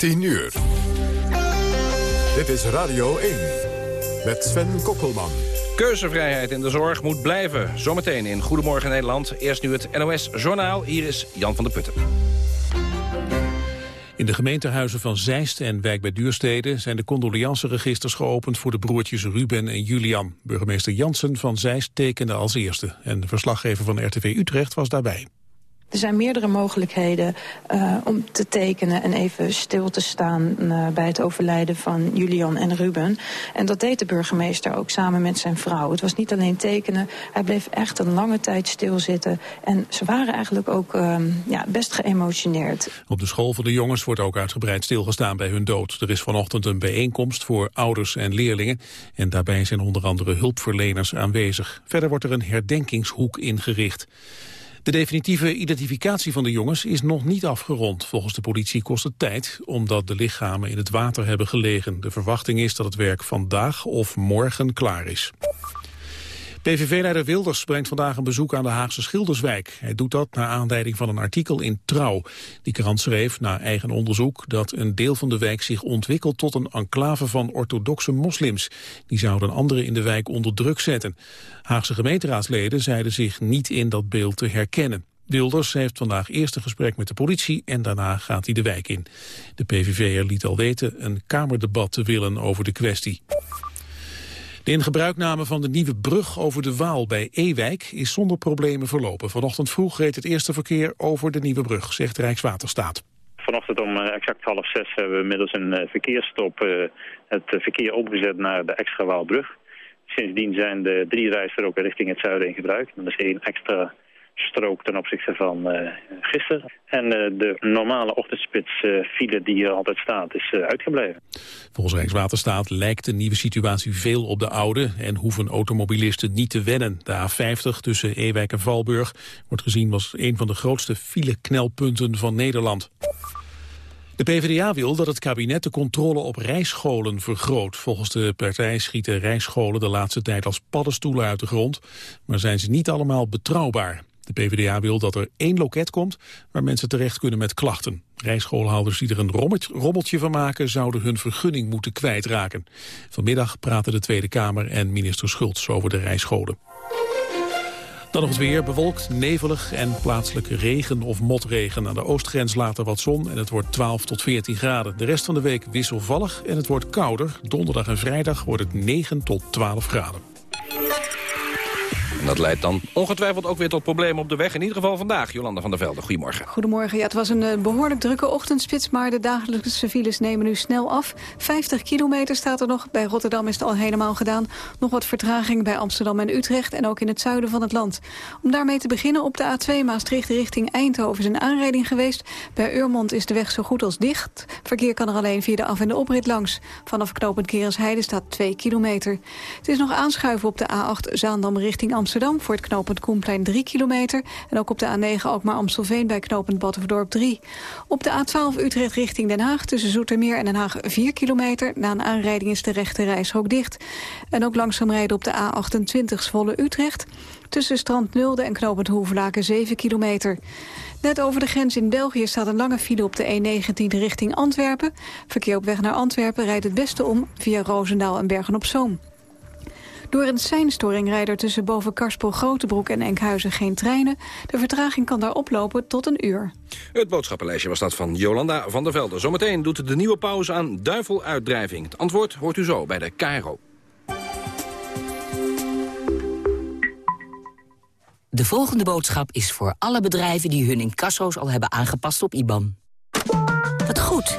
10 uur. Dit is Radio 1 met Sven Kokkelman. Keuzevrijheid in de zorg moet blijven. Zometeen in Goedemorgen Nederland. Eerst nu het NOS Journaal. Hier is Jan van der Putten. In de gemeentehuizen van Zeist en Wijk bij Duurstede zijn de condoleanceregisters geopend voor de broertjes Ruben en Julian. Burgemeester Jansen van Zeist tekende als eerste en de verslaggever van RTV Utrecht was daarbij. Er zijn meerdere mogelijkheden uh, om te tekenen en even stil te staan uh, bij het overlijden van Julian en Ruben. En dat deed de burgemeester ook samen met zijn vrouw. Het was niet alleen tekenen, hij bleef echt een lange tijd stilzitten. En ze waren eigenlijk ook uh, ja, best geëmotioneerd. Op de school van de jongens wordt ook uitgebreid stilgestaan bij hun dood. Er is vanochtend een bijeenkomst voor ouders en leerlingen. En daarbij zijn onder andere hulpverleners aanwezig. Verder wordt er een herdenkingshoek ingericht. De definitieve identificatie van de jongens is nog niet afgerond. Volgens de politie kost het tijd, omdat de lichamen in het water hebben gelegen. De verwachting is dat het werk vandaag of morgen klaar is. PVV-leider Wilders brengt vandaag een bezoek aan de Haagse Schilderswijk. Hij doet dat naar aanleiding van een artikel in Trouw. Die krant schreef na eigen onderzoek dat een deel van de wijk zich ontwikkelt tot een enclave van orthodoxe moslims. Die zouden anderen in de wijk onder druk zetten. Haagse gemeenteraadsleden zeiden zich niet in dat beeld te herkennen. Wilders heeft vandaag eerst een gesprek met de politie en daarna gaat hij de wijk in. De PVV'er liet al weten een kamerdebat te willen over de kwestie. De ingebruikname van de nieuwe brug over de Waal bij Ewijk is zonder problemen verlopen. Vanochtend vroeg reed het eerste verkeer over de nieuwe brug, zegt Rijkswaterstaat. Vanochtend om eh, exact half zes hebben we middels een eh, verkeersstop eh, het verkeer opgezet naar de extra Waalbrug. Sindsdien zijn de drie rijstroken richting het zuiden in gebruik. Dat is één extra strook ten opzichte van uh, gisteren. En uh, de normale ochtendspits uh, file die hier altijd staat is uitgebleven. Volgens Rijkswaterstaat lijkt de nieuwe situatie veel op de oude... en hoeven automobilisten niet te wennen. De A50 tussen Ewijk en Valburg wordt gezien als een van de grootste fileknelpunten van Nederland. De PvdA wil dat het kabinet de controle op rijscholen vergroot. Volgens de partij schieten rijscholen de laatste tijd als paddenstoelen uit de grond... maar zijn ze niet allemaal betrouwbaar. De PvdA wil dat er één loket komt waar mensen terecht kunnen met klachten. Rijschoolhouders die er een rommeltje van maken zouden hun vergunning moeten kwijtraken. Vanmiddag praten de Tweede Kamer en minister Schultz over de rijscholen. Dan nog het weer, bewolkt, nevelig en plaatselijk regen of motregen. Aan de oostgrens later wat zon en het wordt 12 tot 14 graden. De rest van de week wisselvallig en het wordt kouder. Donderdag en vrijdag wordt het 9 tot 12 graden. En dat leidt dan ongetwijfeld ook weer tot problemen op de weg. In ieder geval vandaag, Jolanda van der Velde. Goedemorgen. Goedemorgen. Ja, het was een eh, behoorlijk drukke ochtendspits... maar de dagelijkse files nemen nu snel af. 50 kilometer staat er nog. Bij Rotterdam is het al helemaal gedaan. Nog wat vertraging bij Amsterdam en Utrecht... en ook in het zuiden van het land. Om daarmee te beginnen op de A2 Maastricht richting Eindhoven... is een aanrijding geweest. Bij Urmond is de weg zo goed als dicht. Verkeer kan er alleen via de af- en de oprit langs. Vanaf knooppunt Kerensheide staat 2 kilometer. Het is nog aanschuiven op de A8 Zaandam richting Amsterdam Amsterdam voor het knooppunt Koenplein 3 kilometer. En ook op de A9 ook maar Amstelveen bij knooppunt Battenverdorp 3. Op de A12 Utrecht richting Den Haag tussen Zoetermeer en Den Haag 4 kilometer. Na een aanrijding is de rechte reishok dicht. En ook langzaam rijden op de A28 Zwolle Utrecht. Tussen Strand Nulde en knooppunt Hoevelaken 7 kilometer. Net over de grens in België staat een lange file op de E19 richting Antwerpen. Verkeer op weg naar Antwerpen rijdt het beste om via Roosendaal en Bergen-op-Zoom. Door een seinstoring rijden tussen boven Karspel, Grotebroek en Enkhuizen geen treinen. De vertraging kan daar oplopen tot een uur. Het boodschappenlijstje was dat van Jolanda van der Velde. Zometeen doet de nieuwe pauze aan duiveluitdrijving. Het antwoord hoort u zo bij de KRO. De volgende boodschap is voor alle bedrijven die hun incasso's al hebben aangepast op IBAN. Wat goed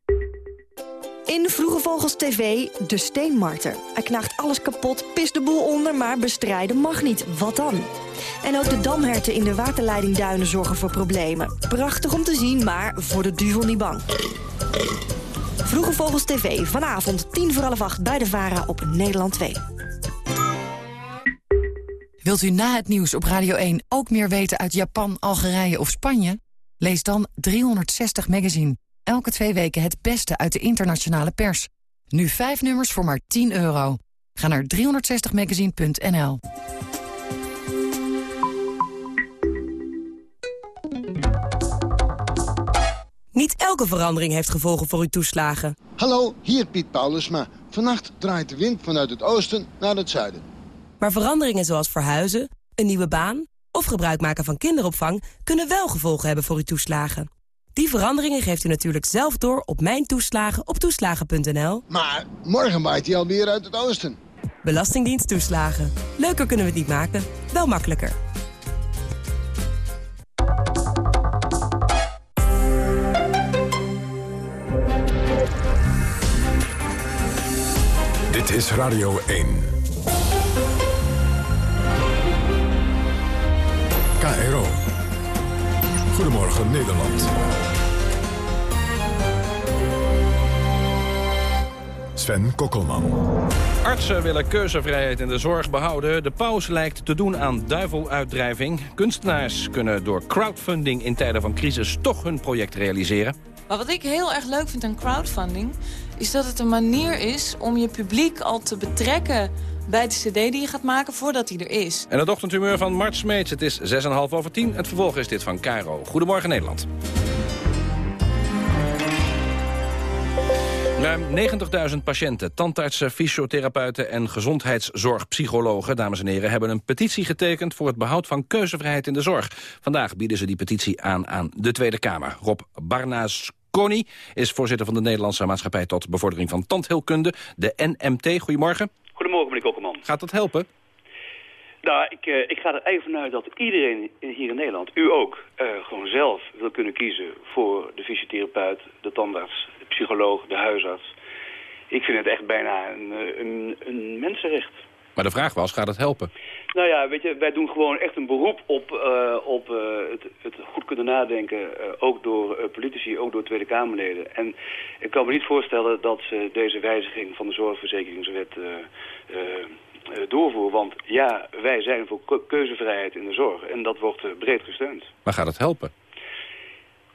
In Vroege Vogels TV, de steenmarter. Hij knaagt alles kapot, pist de boel onder, maar bestrijden mag niet. Wat dan? En ook de damherten in de waterleidingduinen zorgen voor problemen. Prachtig om te zien, maar voor de duvel niet bang. Vroege Vogels TV, vanavond 10 voor half 8 bij de VARA op Nederland 2. Wilt u na het nieuws op Radio 1 ook meer weten uit Japan, Algerije of Spanje? Lees dan 360 Magazine. Elke twee weken het beste uit de internationale pers. Nu vijf nummers voor maar 10 euro. Ga naar 360magazine.nl. Niet elke verandering heeft gevolgen voor uw toeslagen. Hallo, hier Piet Paulusma. Vannacht draait de wind vanuit het oosten naar het zuiden. Maar veranderingen zoals verhuizen, een nieuwe baan of gebruik maken van kinderopvang kunnen wel gevolgen hebben voor uw toeslagen. Die veranderingen geeft u natuurlijk zelf door op Mijn Toeslagen op toeslagen.nl. Maar morgen waait hij alweer uit het oosten. Belastingdienst toeslagen. Leuker kunnen we het niet maken, wel makkelijker. Dit is Radio 1. Goedemorgen Nederland. Sven Kokkelman. Artsen willen keuzevrijheid in de zorg behouden. De paus lijkt te doen aan duiveluitdrijving. Kunstenaars kunnen door crowdfunding in tijden van crisis toch hun project realiseren. Maar wat ik heel erg leuk vind aan crowdfunding... is dat het een manier is om je publiek al te betrekken bij de cd die je gaat maken voordat die er is. En het ochtendhumeur van Mart Smeets. Het is 6,5 over 10. Het vervolg is dit van Caro. Goedemorgen Nederland. Ruim 90.000 patiënten, tandartsen, fysiotherapeuten en gezondheidszorgpsychologen, dames en heren, hebben een petitie getekend voor het behoud van keuzevrijheid in de zorg. Vandaag bieden ze die petitie aan aan de Tweede Kamer. Rob Barnaas is voorzitter van de Nederlandse Maatschappij tot Bevordering van Tandheelkunde, de NMT. Goedemorgen. Gaat dat helpen? Nou, ik, uh, ik ga er even vanuit dat iedereen hier in Nederland, u ook, uh, gewoon zelf wil kunnen kiezen voor de fysiotherapeut, de tandarts, de psycholoog, de huisarts. Ik vind het echt bijna een, eh, een, een mensenrecht. Maar de vraag was, gaat het helpen? Nou ja, weet je, wij doen gewoon echt een beroep op, uh, op uh, het, het, goed kunnen nadenken. Uh, ook door politici, ook door Tweede Kamerleden. En ik kan me niet voorstellen dat ze deze wijziging van de zorgverzekeringswet doorvoeren. Want ja, wij zijn voor keuzevrijheid in de zorg. En dat wordt breed gesteund. Maar gaat het helpen?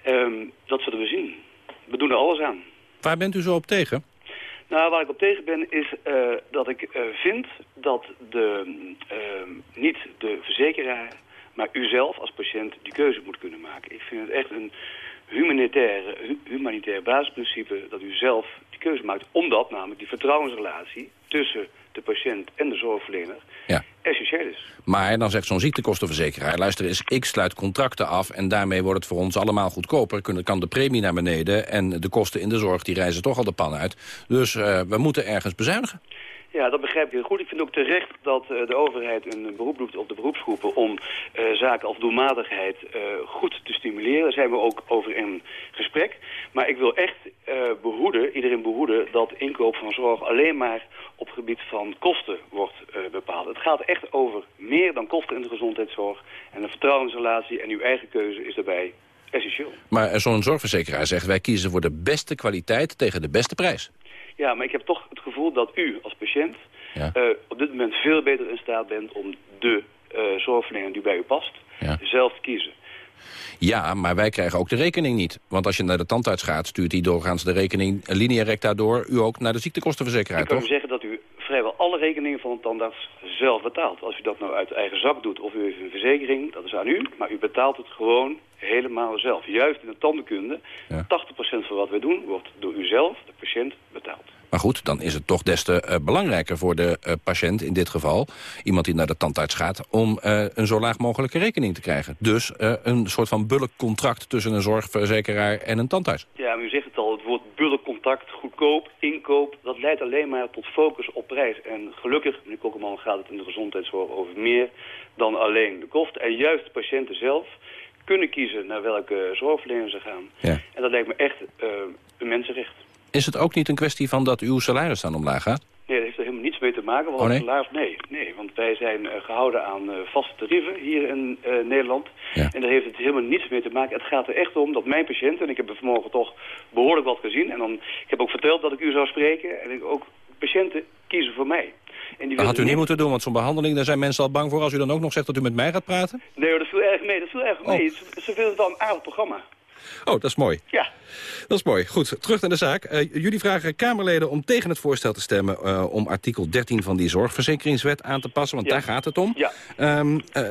Um, dat zullen we zien. We doen er alles aan. Waar bent u zo op tegen? Nou, waar ik op tegen ben is uh, dat ik uh, vind dat de, uh, niet de verzekeraar, maar u zelf als patiënt die keuze moet kunnen maken. Ik vind het echt een humanitair, humanitair basisprincipe dat u zelf die keuze maakt. Omdat namelijk die vertrouwensrelatie tussen de patiënt en de zorgverlener ja. essentieel is. Maar dan zegt zo'n ziektekostenverzekeraar... luister eens, ik sluit contracten af en daarmee wordt het voor ons allemaal goedkoper. Kan de premie naar beneden en de kosten in de zorg die reizen toch al de pan uit. Dus uh, we moeten ergens bezuinigen. Ja, dat begrijp ik goed. Ik vind ook terecht dat uh, de overheid een beroep doet op de beroepsgroepen... om uh, zaken als doelmatigheid uh, goed te stimuleren. Daar zijn we ook over in gesprek. Maar ik wil echt behoeden, iedereen behoeden... dat inkoop van zorg alleen maar op gebied van kosten wordt bepaald. Het gaat echt over meer dan kosten in de gezondheidszorg. En een vertrouwensrelatie en uw eigen keuze is daarbij essentieel. Maar zo'n zorgverzekeraar zegt... wij kiezen voor de beste kwaliteit tegen de beste prijs. Ja, maar ik heb toch het gevoel dat u als patiënt ja. uh, op dit moment veel beter in staat bent om de uh, zorgverlener die bij u past ja. zelf te kiezen. Ja, maar wij krijgen ook de rekening niet. Want als je naar de tandarts gaat, stuurt hij doorgaans de rekening linea recta door u ook naar de ziektekostenverzekeraar, Ik kan toch? u zeggen dat u vrijwel alle rekeningen van een tandarts zelf betaalt. Als u dat nou uit eigen zak doet of u heeft een verzekering, dat is aan u. Maar u betaalt het gewoon helemaal zelf. Juist in de tandenkunde, Ja. 80% van wat wij doen, wordt door u zelf, de patiënt, betaald. Maar goed, dan is het toch des te uh, belangrijker voor de uh, patiënt in dit geval... iemand die naar de tandarts gaat, om uh, een zo laag mogelijke rekening te krijgen. Dus een soort van bulkcontract tussen een zorgverzekeraar en een tandarts. Ja, maar u zegt het al, het woord goedkoop, inkoop... dat leidt alleen maar tot focus op prijs. En gelukkig, meneer Kokkelman, gaat het in de gezondheidszorg over meer dan alleen de kosten. En juist de patiënten zelf kunnen kiezen naar welke zorgverlener ze gaan. Ja. En dat lijkt me echt een mensenrecht. Is het ook niet een kwestie van dat uw salaris dan omlaag gaat? Nee, dat heeft niets mee te maken. Want Oh, nee? nee, nee, want wij zijn uh, gehouden aan uh, vaste tarieven hier in uh, Nederland. Ja. En daar heeft het helemaal niets mee te maken. Het gaat er echt om dat mijn patiënten, en ik heb er vanmorgen toch behoorlijk wat gezien. En dan, ik heb ook verteld dat ik u zou spreken. En ik, ook patiënten kiezen voor mij. En die Dat had u niet moeten doen, want zo'n behandeling... daar zijn mensen al bang voor als u dan ook nog zegt dat u met mij gaat praten. Nee, hoor, dat viel erg mee. Dat viel erg Oh. mee. Ze, ze vinden het wel een aardig programma. Oh, dat is mooi. Ja. Dat is mooi. Goed, terug naar de zaak. Eh, jullie vragen Kamerleden om tegen het voorstel te stemmen... eh, om artikel 13 van die zorgverzekeringswet aan te passen. Want Ja. daar gaat het om. Ja. Ehm, eh,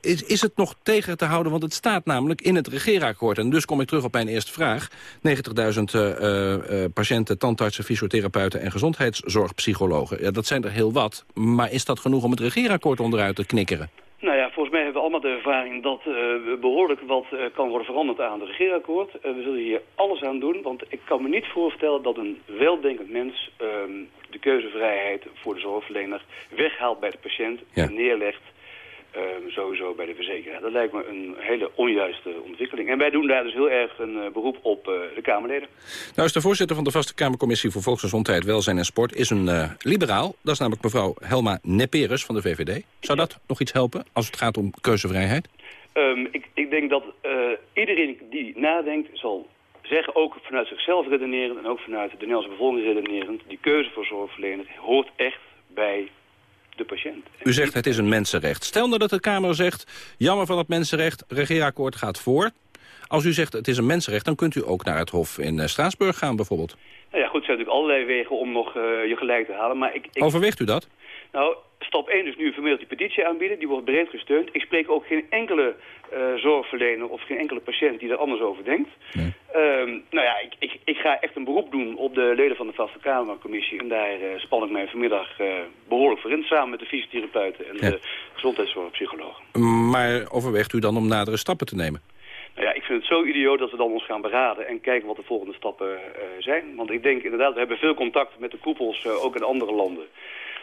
is, is het nog tegen te houden? Want het staat namelijk in het regeerakkoord. En dus kom ik terug op mijn eerste vraag. 90.000 eh, eh, eh, patiënten, tandartsen, fysiotherapeuten... en gezondheidszorgpsychologen. Ja, dat zijn er heel wat. Maar is dat genoeg om het regeerakkoord onderuit te knikkeren? Nou ja, volgens mij hebben we allemaal de ervaring dat eh, behoorlijk wat eh, kan worden veranderd aan het regeerakkoord. Eh, we zullen hier alles aan doen, want ik kan me niet voorstellen dat een weldenkend mens ehm, de keuzevrijheid voor de zorgverlener weghaalt bij de patiënt Ja. en neerlegt ehm, sowieso bij de verzekeraar. Dat lijkt me een hele onjuiste ontwikkeling. En wij doen daar dus heel erg een eh, beroep op eh, de Kamerleden. Nou is de voorzitter van de Vaste Kamercommissie voor Volksgezondheid, Welzijn en Sport... is een eh, liberaal. Dat is namelijk mevrouw Helma Neperus van de VVD. Zou dat nog iets helpen als het gaat om keuzevrijheid? Ehm, ik, ik denk dat iedereen die nadenkt zal zeggen, ook vanuit zichzelf redenerend en ook vanuit de Nederlandse bevolking redenerend, die keuze voor zorgverlener hoort echt bij de patiënt. U zegt het is een mensenrecht. Stel nou dat de Kamer zegt, jammer van het mensenrecht, regeerakkoord gaat voor. Als u zegt het is een mensenrecht, dan kunt u ook naar het Hof in eh, Straatsburg gaan bijvoorbeeld. Nou ja, goed, er zijn natuurlijk allerlei wegen om nog eh, je gelijk te halen, maar ik... ik Overweegt u dat? Nou, stap 1 is nu vanmiddag die petitie aanbieden. Die wordt breed gesteund. Ik spreek ook geen enkele eh, zorgverlener of geen enkele patiënt die er anders over denkt. Ehm, nou ja, ik, ik, ik ga echt een beroep doen op de leden van de Vaste Kamercommissie. En daar eh, span ik mij vanmiddag eh, behoorlijk voor in. Samen met de fysiotherapeuten en Ja. de gezondheidszorgpsychologen. Maar overweegt u dan om nadere stappen te nemen? Nou ja, ik vind het zo idioot dat we dan ons gaan beraden en kijken wat de volgende stappen zijn. Want ik denk inderdaad, we hebben veel contact met de koepels, ook in andere landen.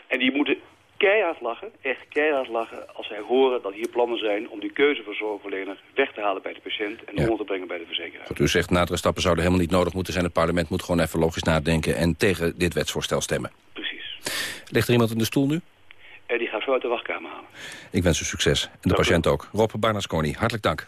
En die moeten keihard lachen, echt keihard lachen, als zij horen dat hier plannen zijn om die keuze voor zorgverlener weg te halen bij de patiënt en onder te brengen bij de verzekeraar. Goed, u zegt nadere stappen zouden helemaal niet nodig moeten zijn. Het parlement moet gewoon even logisch nadenken en tegen dit wetsvoorstel stemmen. Precies. Ligt er iemand in de stoel nu? En die gaat zo uit de wachtkamer halen. Ik wens u succes. En de Dank patiënt ook. Rob Barnasconi, hartelijk dank.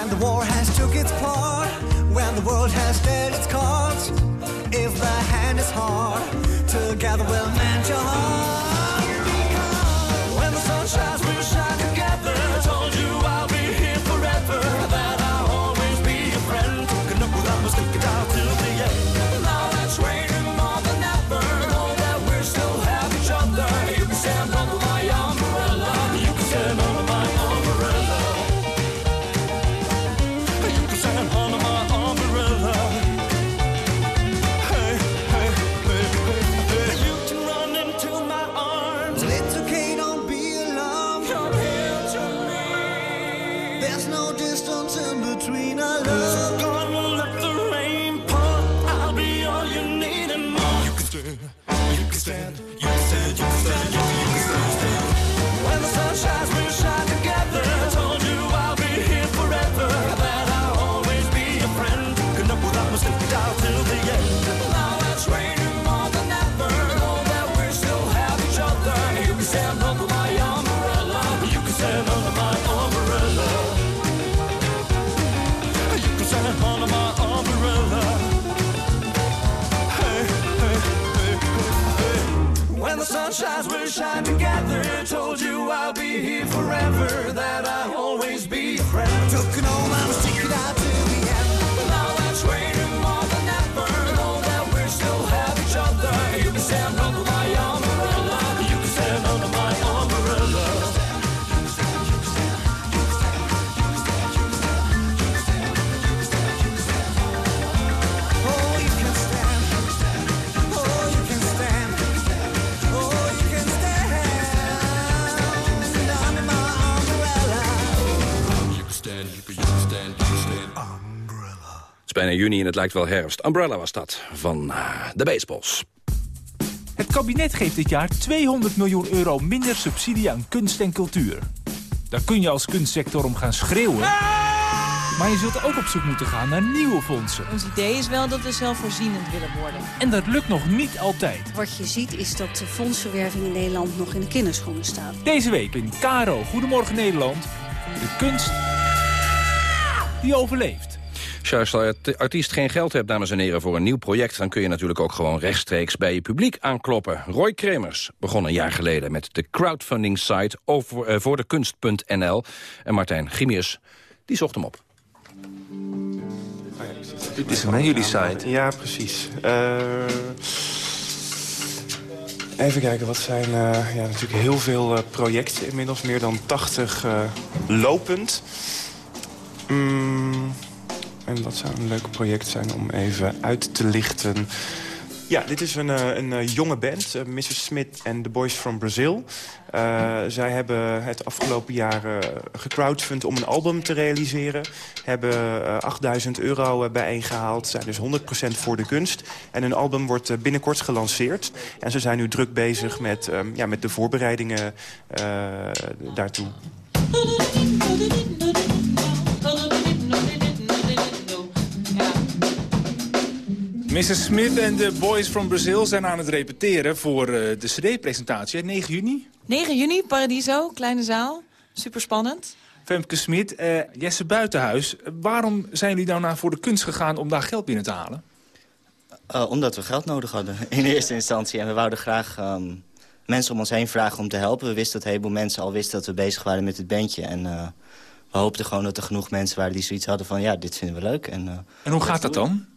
When the war has took its part, when the world has dealt its cards, if the hand is hard, together we'll mend shines, together. Told you I'll be here forever. That bijna juni en het lijkt wel herfst. Umbrella was dat, van uh, de baseballs. Het kabinet geeft dit jaar 200 miljoen euro minder subsidie aan kunst en cultuur. Daar kun je als kunstsector om gaan schreeuwen. Maar je zult ook op zoek moeten gaan naar nieuwe fondsen. Ons idee is wel dat we zelfvoorzienend willen worden. En dat lukt nog niet altijd. Wat je ziet is dat de fondsverwerving in Nederland nog in de kinderschoenen staat. Deze week in Caro Goedemorgen Nederland. De kunst die overleeft. Als je als artiest geen geld hebt, dames en heren, voor een nieuw project... dan kun je natuurlijk ook gewoon rechtstreeks bij je publiek aankloppen. Roy Kremers begon een jaar geleden met de crowdfunding site over, uh, voor de kunst.nl. En Martijn Gimius, die zocht hem op. Dit is hem, jullie site? Ja, precies. Uh, even kijken, wat zijn uh, ja, natuurlijk heel veel uh, projecten inmiddels. Meer dan 80 lopend. Mm, en wat zou een leuk project zijn om even uit te lichten... Ja, dit is een, een, een jonge band, uh, Mrs. Smith en The Boys from Brazil. Zij hebben het afgelopen jaar gecrowdfund om een album te realiseren. Hebben uh, 8000 euro bijeengehaald, zijn dus 100% voor de kunst. En hun album wordt binnenkort gelanceerd. En ze zijn nu druk bezig met, um, ja, met de voorbereidingen daartoe. Mrs. Smith en de Boys from Brazil zijn aan het repeteren voor uh, de cd-presentatie. 9 juni? 9 juni, Paradiso, kleine zaal. Super spannend. Femke Smit, uh, Jesse Buitenhuis. Waarom zijn jullie nou naar voor de kunst gegaan om daar geld binnen te halen? Uh, omdat we geld nodig hadden in eerste instantie. En we wouden graag um, mensen om ons heen vragen om te helpen. We wisten dat een heleboel mensen al wisten dat we bezig waren met het bandje. En we hoopten gewoon dat er genoeg mensen waren die zoiets hadden van... ja, dit vinden we leuk. En, en hoe gaat dat dan?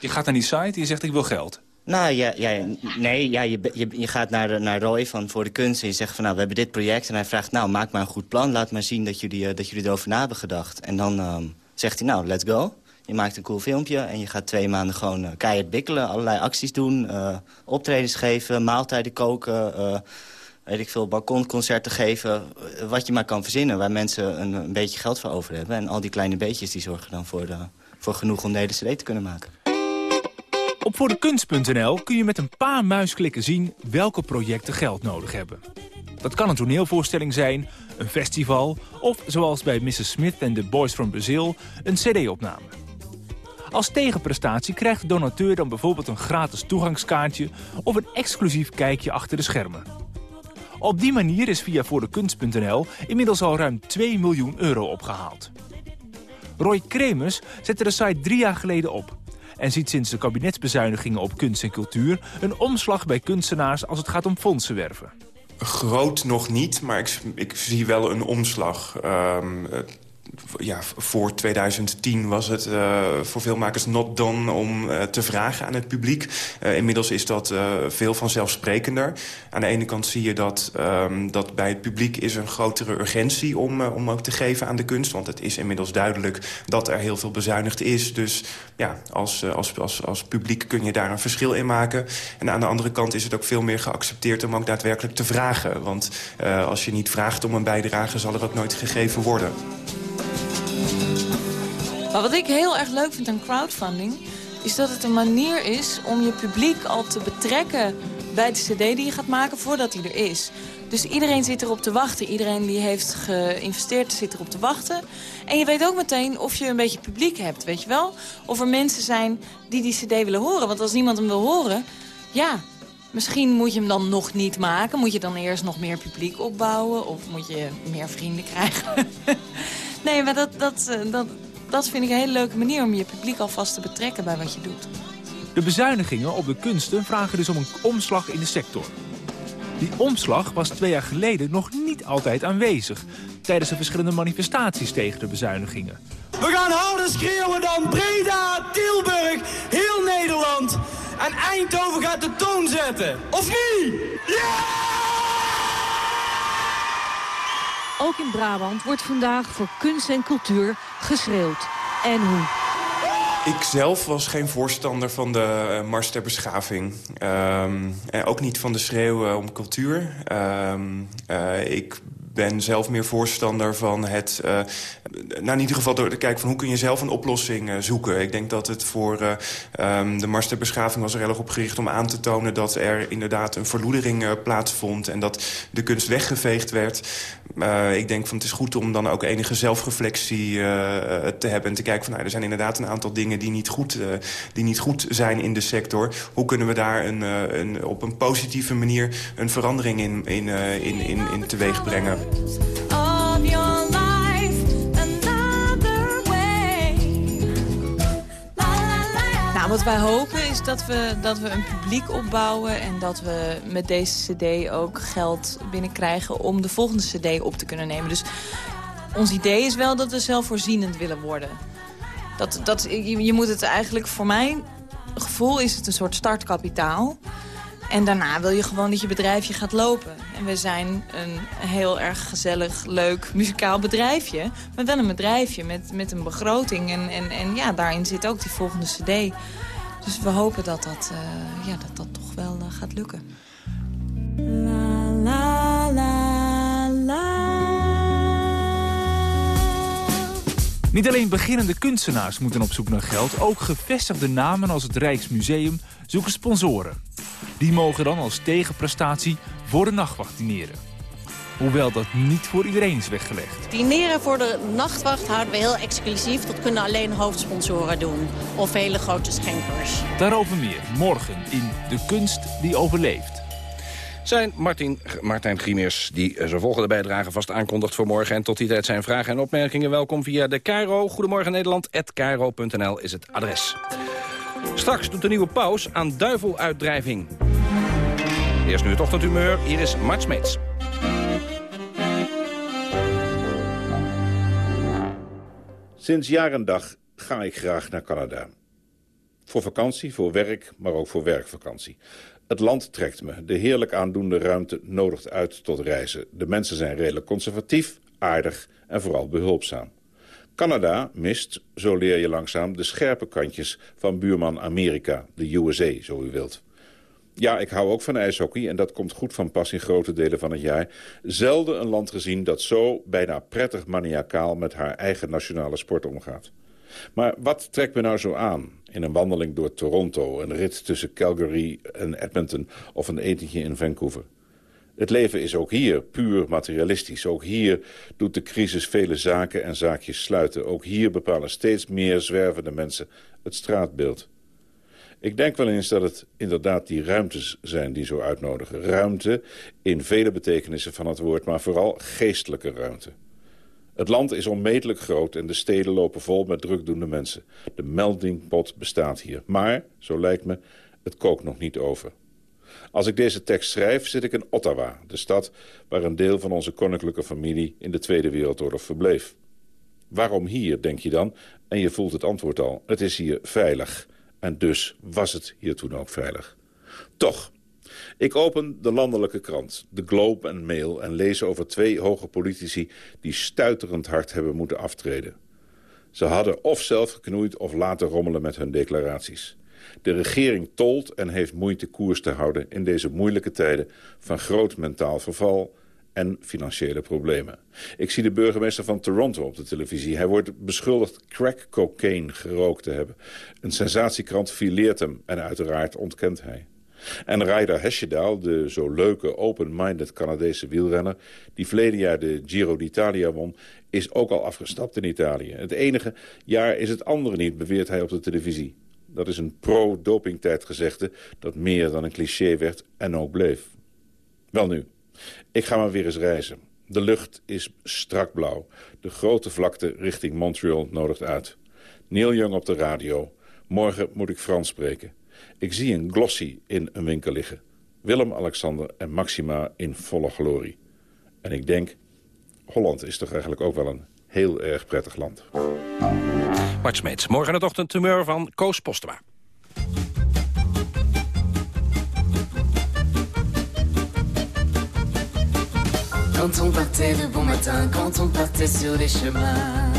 Je gaat naar die site je zegt ik wil geld. Nou, ja, ja, nee, ja, je, je, gaat naar, naar Roy van Voor de Kunst en je zegt van nou, we hebben dit project. En hij vraagt, nou, maak maar een goed plan. Laat maar zien dat jullie, uh, dat jullie erover na hebben gedacht. En dan um, zegt hij, nou, let's go. Je maakt een cool filmpje en je gaat twee maanden gewoon uh, keihard bikkelen. Allerlei acties doen, uh, optredens geven, maaltijden koken... weet ik veel, balkonconcerten geven. Wat je maar kan verzinnen, waar mensen een, een beetje geld voor over hebben. En al die kleine beetjes die zorgen dan voor, de, voor genoeg om de hele cd te kunnen maken. Op voordekunst.nl kun je met een paar muisklikken zien welke projecten geld nodig hebben. Dat kan een toneelvoorstelling zijn, een festival... of, zoals bij Mrs. Smith en The Boys from Brazil, een cd-opname. Als tegenprestatie krijgt de donateur dan bijvoorbeeld een gratis toegangskaartje... of een exclusief kijkje achter de schermen. Op die manier is via voordekunst.nl inmiddels al ruim 2 miljoen euro opgehaald. Roy Kremers zette de site drie jaar geleden op en ziet sinds de kabinetsbezuinigingen op kunst en cultuur... een omslag bij kunstenaars als het gaat om fondsen werven. Groot nog niet, maar ik, ik zie wel een omslag. Um, ja, voor 2010 was het uh, voor veel makers not done om uh, te vragen aan het publiek. Uh, inmiddels is dat veel vanzelfsprekender. Aan de ene kant zie je dat, um, dat bij het publiek is een grotere urgentie om, om ook te geven aan de kunst. Want het is inmiddels duidelijk dat er heel veel bezuinigd is. Dus ja, als, als, als, als publiek kun je daar een verschil in maken. En aan de andere kant is het ook veel meer geaccepteerd om ook daadwerkelijk te vragen. Want als je niet vraagt om een bijdrage zal er ook nooit gegeven worden. Maar wat ik heel erg leuk vind aan crowdfunding... is dat het een manier is om je publiek al te betrekken... bij de cd die je gaat maken voordat die er is. Dus iedereen zit erop te wachten. Iedereen die heeft geïnvesteerd zit erop te wachten. En je weet ook meteen of je een beetje publiek hebt, weet je wel? Of er mensen zijn die die cd willen horen. Want als niemand hem wil horen, ja... Misschien moet je hem dan nog niet maken. Moet je dan eerst nog meer publiek opbouwen? Of moet je meer vrienden krijgen? nee, maar dat, dat, dat, dat vind ik een hele leuke manier om je publiek alvast te betrekken bij wat je doet. De bezuinigingen op de kunsten vragen dus om een omslag in de sector. Die omslag was twee jaar geleden nog niet altijd aanwezig... tijdens de verschillende manifestaties tegen de bezuinigingen. We gaan harder schreeuwen dan Breda, Tilburg, heel Nederland. En Eindhoven gaat de toon zetten. Of niet? Ja! Ook in Brabant wordt vandaag voor kunst en cultuur geschreeuwd. En hoe? Ik zelf was geen voorstander van de uh, Mars ter Beschaving. En ook niet van de schreeuw uh, om cultuur. Um, uh, ik ben zelf meer voorstander van het... Uh, nou, in ieder geval door te kijken van hoe kun je zelf een oplossing uh, zoeken. Ik denk dat het voor uh, um, de Mars Beschaving was er heel erg op gericht om aan te tonen... dat er inderdaad een verloedering plaatsvond en dat de kunst weggeveegd werd. ik denk van het is goed om dan ook enige zelfreflectie te hebben... en te kijken van nou, er zijn inderdaad een aantal dingen die niet goed, die niet goed zijn in de sector. Hoe kunnen we daar een, een, op een positieve manier een verandering in, in, in, in, in teweeg brengen? Wat wij hopen is dat we, dat we een publiek opbouwen... en dat we met deze cd ook geld binnenkrijgen om de volgende cd op te kunnen nemen. Dus ons idee is wel dat we zelfvoorzienend willen worden. Dat, dat, je, je moet het eigenlijk, voor mijn gevoel is het een soort startkapitaal... En daarna wil je gewoon dat je bedrijfje gaat lopen. En we zijn een heel erg gezellig, leuk, muzikaal bedrijfje. Maar wel een bedrijfje met, met een begroting. En, en, en ja, daarin zit ook die volgende cd. Dus we hopen dat dat, uh, ja, dat, dat toch wel uh, gaat lukken. La, la, la, la. Niet alleen beginnende kunstenaars moeten op zoek naar geld... ook gevestigde namen als het Rijksmuseum zoeken sponsoren. Die mogen dan als tegenprestatie voor de nachtwacht dineren. Hoewel dat niet voor iedereen is weggelegd. Dineren voor de nachtwacht houden we heel exclusief. Dat kunnen alleen hoofdsponsoren doen. Of hele grote schenkers. Daarover meer morgen in De Kunst die Overleeft. Zijn Martin, Martijn Griemers, die zijn volgende bijdrage vast aankondigt voor morgen. En tot die tijd zijn vragen en opmerkingen welkom via de Caro. Goedemorgen Nederland, Caro.nl is het adres. Straks doet de nieuwe paus aan duiveluitdrijving. Eerst nu het ochtendhumeur, hier is Mart Smeets. Sinds jaar en dag ga ik graag naar Canada. Voor vakantie, voor werk, maar ook voor werkvakantie. Het land trekt me. De heerlijk aandoende ruimte nodigt uit tot reizen. De mensen zijn redelijk conservatief, aardig en vooral behulpzaam. Canada mist, zo leer je langzaam, de scherpe kantjes van buurman Amerika, de USA, zo u wilt. Ja, ik hou ook van ijshockey en dat komt goed van pas in grote delen van het jaar. Zelden een land gezien dat zo bijna prettig maniakaal met haar eigen nationale sport omgaat. Maar wat trekt me nou zo aan? In een wandeling door Toronto, een rit tussen Calgary en Edmonton of een etentje in Vancouver. Het leven is ook hier puur materialistisch. Ook hier doet de crisis vele zaken en zaakjes sluiten. Ook hier bepalen steeds meer zwervende mensen het straatbeeld. Ik denk wel eens dat het inderdaad die ruimtes zijn die zo uitnodigen. Ruimte in vele betekenissen van het woord, maar vooral geestelijke ruimte. Het land is onmetelijk groot en de steden lopen vol met drukdoende mensen. De meldingpot bestaat hier. Maar, zo lijkt me, het kookt nog niet over. Als ik deze tekst schrijf, zit ik in Ottawa, de stad waar een deel van onze koninklijke familie in de Tweede Wereldoorlog verbleef. Waarom hier, denk je dan? En je voelt het antwoord al. Het is hier veilig. En dus was het hier toen ook veilig. Toch, ik open de landelijke krant, de Globe en Mail... en lees over twee hoge politici die stuiterend hard hebben moeten aftreden. Ze hadden of zelf geknoeid of laten rommelen met hun declaraties. De regering tolt en heeft moeite koers te houden in deze moeilijke tijden van groot mentaal verval en financiële problemen. Ik zie de burgemeester van Toronto op de televisie. Hij wordt beschuldigd crack cocaine gerookt te hebben. Een sensatiekrant fileert hem en uiteraard ontkent hij. En Ryder Hesjedaal, de zo leuke, open-minded Canadese wielrenner... die verleden jaar de Giro d'Italia won, is ook al afgestapt in Italië. Het enige jaar is het andere niet, beweert hij op de televisie. Dat is een pro-dopingtijdgezegde dat meer dan een cliché werd en ook bleef. Wel nu, ik ga maar weer eens reizen. De lucht is strak blauw. De grote vlakte richting Montreal nodigt uit. Neil Young op de radio. Morgen moet ik Frans spreken. Ik zie een glossy in een winkel liggen. Willem-Alexander en Maxima in volle glorie. En ik denk, Holland is toch eigenlijk ook wel een heel erg prettig land. Mart Smeets, morgen het ochtendtumeur van Koos Postema. Quand on partait de bon matin, quand on partait sur les chemins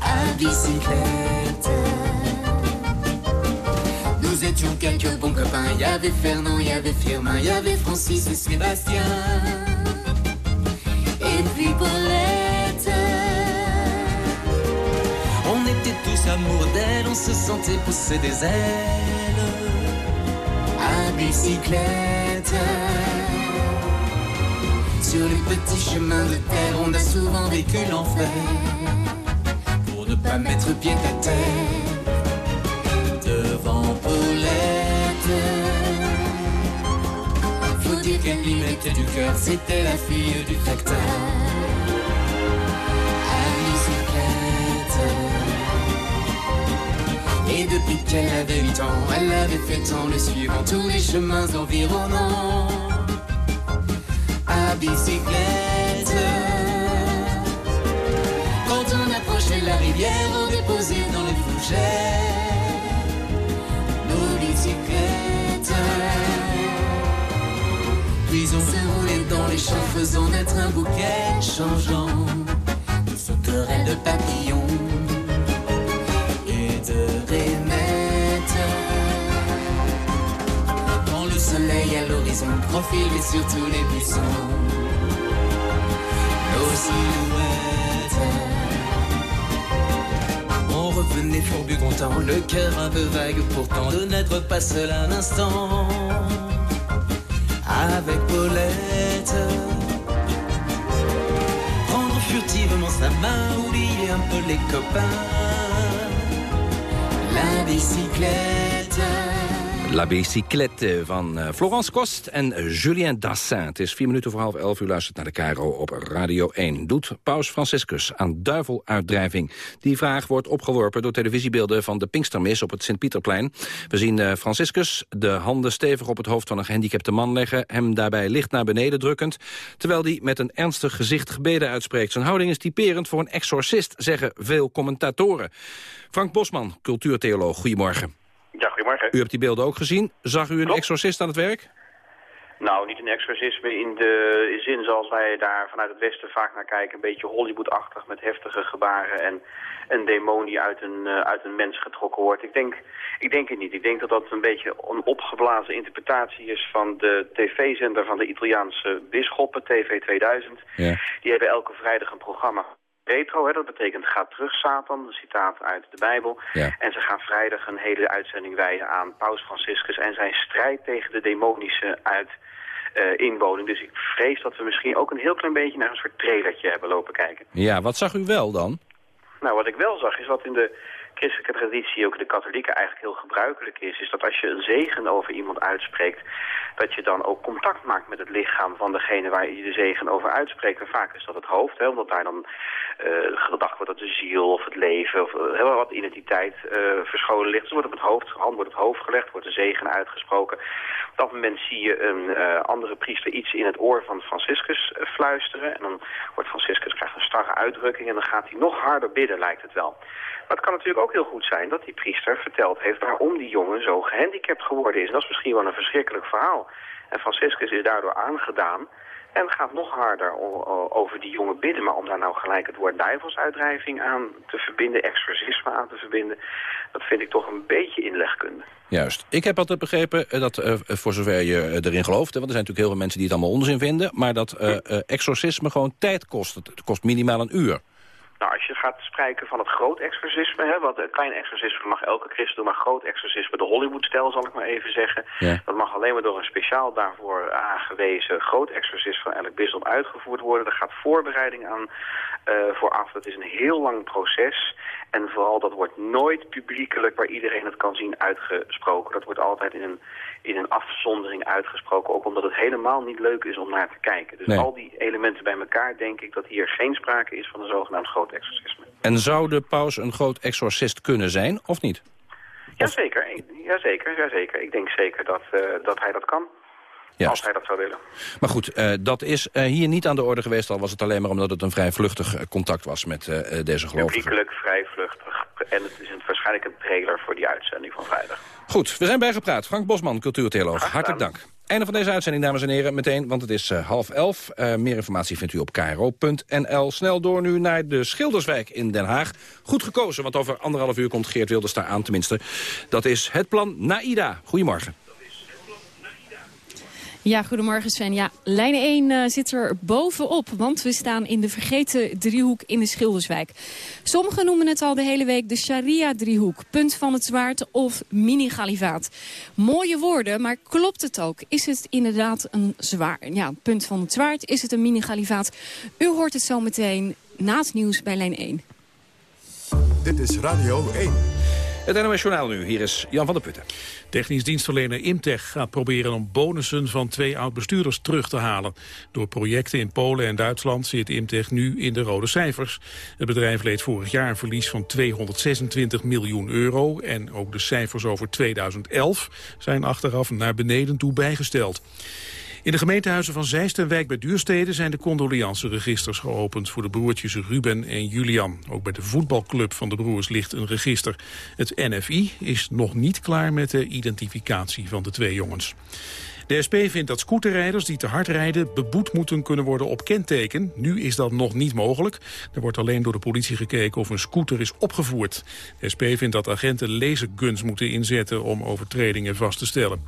à bicyclette. Nous étions quelques bons copains, il y avait Fernand, il y avait Firmin, il y avait Francis et Sébastien. Amour d'elle, on se sentait pousser des ailes. À bicyclette. Sur les petits chemins de terre, on a souvent vécu l'enfer. Pour ne pas mettre pied à terre. Devant Paulette. Faut dire qu'elle y mettait du cœur, c'était la fille du facteur. Et depuis qu'elle avait 8 ans, elle avait fait tant le suivant tous les chemins environnants. À bicyclette. Quand on approchait la rivière, on déposait dans les fougères nos bicyclettes. Puis on se roulait dans les champs, faisant naître un bouquet changeant de sauterelles de papillons l'horizon profilait sur tous les buissons, nos silhouettes. On revenait fourbu content, le cœur un peu vague pourtant de n'être pas seul un instant avec Paulette. Prendre furtivement sa main, oublier un peu les copains. La bicyclette. La Bicyclette van eh, Florence Kost en Julien Dassin. Het is vier minuten voor half elf. U luistert naar de Cairo op Radio 1. Doet Paus Franciscus aan duiveluitdrijving? Die vraag wordt opgeworpen door televisiebeelden van de Pinkstermis op het Sint-Pieterplein. We zien eh, Franciscus de handen stevig op het hoofd van een gehandicapte man leggen. Hem daarbij licht naar beneden drukkend. Terwijl hij met een ernstig gezicht gebeden uitspreekt. Zijn houding is typerend voor een exorcist, zeggen veel commentatoren. Frank Bosman, cultuurtheoloog. Goedemorgen. Ja, goedemorgen. U hebt die beelden ook gezien. Zag u een exorcist aan het werk? Nou, niet een exorcisme in de zin zoals wij daar vanuit het Westen vaak naar kijken. Een beetje Hollywood-achtig met heftige gebaren en een demon die uit een, eh, uit een mens getrokken wordt. Ik denk, ik denk het niet. Ik denk dat dat een beetje een opgeblazen interpretatie is van de tv-zender van de Italiaanse bisschoppen, TV 2000. Ja. Die hebben elke vrijdag een programma retro, hè, dat betekent ga terug Satan, een citaat uit de Bijbel. Ja. En ze gaan vrijdag een hele uitzending wijden aan Paus Franciscus en zijn strijd tegen de demonische uit eh, inwoning. Dus ik vrees dat we misschien ook een heel klein beetje naar een soort trailertje hebben lopen kijken. Ja, wat zag u wel dan? Nou, wat ik wel zag is wat in de christelijke traditie, ook de katholieken, eigenlijk heel gebruikelijk is, is dat als je een zegen over iemand uitspreekt, dat je dan ook contact maakt met het lichaam van degene waar je de zegen over uitspreekt. En vaak is dat het hoofd, hè, omdat daar dan eh, gedacht wordt dat de ziel of het leven of uh, heel wat identiteit eh, verscholen ligt. Dus wordt op het hoofd, hand wordt op het hoofd gelegd, wordt de zegen uitgesproken. Op dat moment zie je een andere priester iets in het oor van Franciscus fluisteren. En dan wordt Franciscus krijgt een starre uitdrukking en dan gaat hij nog harder bidden, lijkt het wel. Maar het kan natuurlijk ook heel goed zijn dat die priester verteld heeft waarom die jongen zo gehandicapt geworden is. Dat is misschien wel een verschrikkelijk verhaal. En Franciscus is daardoor aangedaan en gaat nog harder over die jongen bidden. Maar om daar nou gelijk het woord duivelsuitdrijving aan te verbinden, exorcisme aan te verbinden, dat vind ik toch een beetje inlegkunde. Juist. Ik heb altijd begrepen eh, dat, eh, voor zover je eh, erin gelooft... want er zijn natuurlijk heel veel mensen die het allemaal onzin vinden... maar dat exorcisme gewoon tijd kost. Het kost minimaal een uur. Nou, als je gaat spreken van het groot exorcisme, hè, want een klein exorcisme mag elke christen doen, maar groot exorcisme, de Hollywood-stijl zal ik maar even zeggen, Ja. dat mag alleen maar door een speciaal daarvoor aangewezen groot exorcisme van elk bisdom uitgevoerd worden. Er gaat voorbereiding aan eh, vooraf. Dat is een heel lang proces. En vooral dat wordt nooit publiekelijk waar iedereen het kan zien uitgesproken. Dat wordt altijd in een, in een afzondering uitgesproken. Ook omdat het helemaal niet leuk is om naar te kijken. Dus Nee. al die elementen bij elkaar denk ik dat hier geen sprake is van een zogenaamd groot exorcisme. En zou de paus een groot exorcist kunnen zijn, of niet? Jazeker, ik- jazeker, jazeker. Ik denk zeker dat, eh, dat hij dat kan. Juist. Als hij dat zou willen. Maar goed, eh, dat is eh, hier niet aan de orde geweest... al was het alleen maar omdat het een vrij vluchtig contact was met deze gelovigen. Publiekelijk, vrij vluchtig. En het is een, waarschijnlijk een trailer voor die uitzending van vrijdag. Goed, we zijn bijgepraat. Frank Bosman, cultuurtheoloog. Hartelijk dank. Einde van deze uitzending, dames en heren, meteen, want het is eh, half elf. Eh, meer informatie vindt u op kro.nl. Snel door nu naar de Schilderswijk in Den Haag. Goed gekozen, want over anderhalf uur komt Geert Wilders daar aan, tenminste. Dat is het plan NAIDA. Goedemorgen. Ja, goedemorgen Sven. Ja, lijn 1 eh, zit er bovenop, want we staan in de vergeten driehoek in de Schilderswijk. Sommigen noemen het al de hele week de Sharia-driehoek, punt van het zwaard of mini-galivaat. Mooie woorden, maar klopt het ook? Is het inderdaad een zwaar, ja, punt van het zwaard? Is het een mini-galivaat? U hoort het zo meteen na het nieuws bij lijn 1. Dit is Radio 1. Het NOS Journaal nu. Hier is Jan van der Putten. Technisch dienstverlener Imtech gaat proberen om bonussen van twee oud-bestuurders terug te halen. Door projecten in Polen en Duitsland zit Imtech nu in de rode cijfers. Het bedrijf leed vorig jaar een verlies van 226 miljoen euro. En ook de cijfers over 2011 zijn achteraf naar beneden toe bijgesteld. In de gemeentehuizen van Zeist en Wijk bij Duurstede zijn de condoleanceregisters geopend voor de broertjes Ruben en Julian. Ook bij de voetbalclub van de broers ligt een register. Het NFI is nog niet klaar met de identificatie van de twee jongens. De SP vindt dat scooterrijders die te hard rijden beboet moeten kunnen worden op kenteken. Nu is dat nog niet mogelijk. Er wordt alleen door de politie gekeken of een scooter is opgevoerd. De SP vindt dat agenten laserguns moeten inzetten om overtredingen vast te stellen.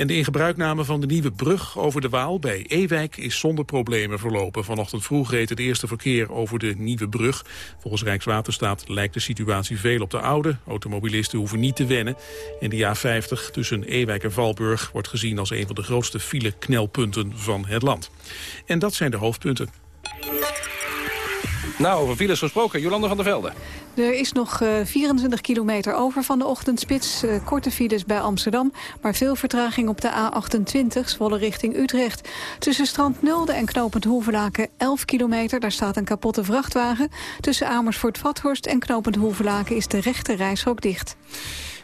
En de ingebruikname van de nieuwe brug over de Waal bij Ewijk is zonder problemen verlopen. Vanochtend vroeg reed het eerste verkeer over de nieuwe brug. Volgens Rijkswaterstaat lijkt de situatie veel op de oude. Automobilisten hoeven niet te wennen. En de A50 tussen Ewijk en Valburg wordt gezien als een van de grootste file-knelpunten van het land. En dat zijn de hoofdpunten. Nou, over files gesproken, Jolanda van der Velde. Er is nog eh, 24 kilometer over van de ochtendspits. Eh, korte files bij Amsterdam, maar veel vertraging op de A28, Zwolle richting Utrecht. Tussen Strand Nulde en Knopend Hoevelaken 11 kilometer, daar staat een kapotte vrachtwagen. Tussen Amersfoort-Vathorst en Knopend Hoevelaken is de rechte reishok dicht.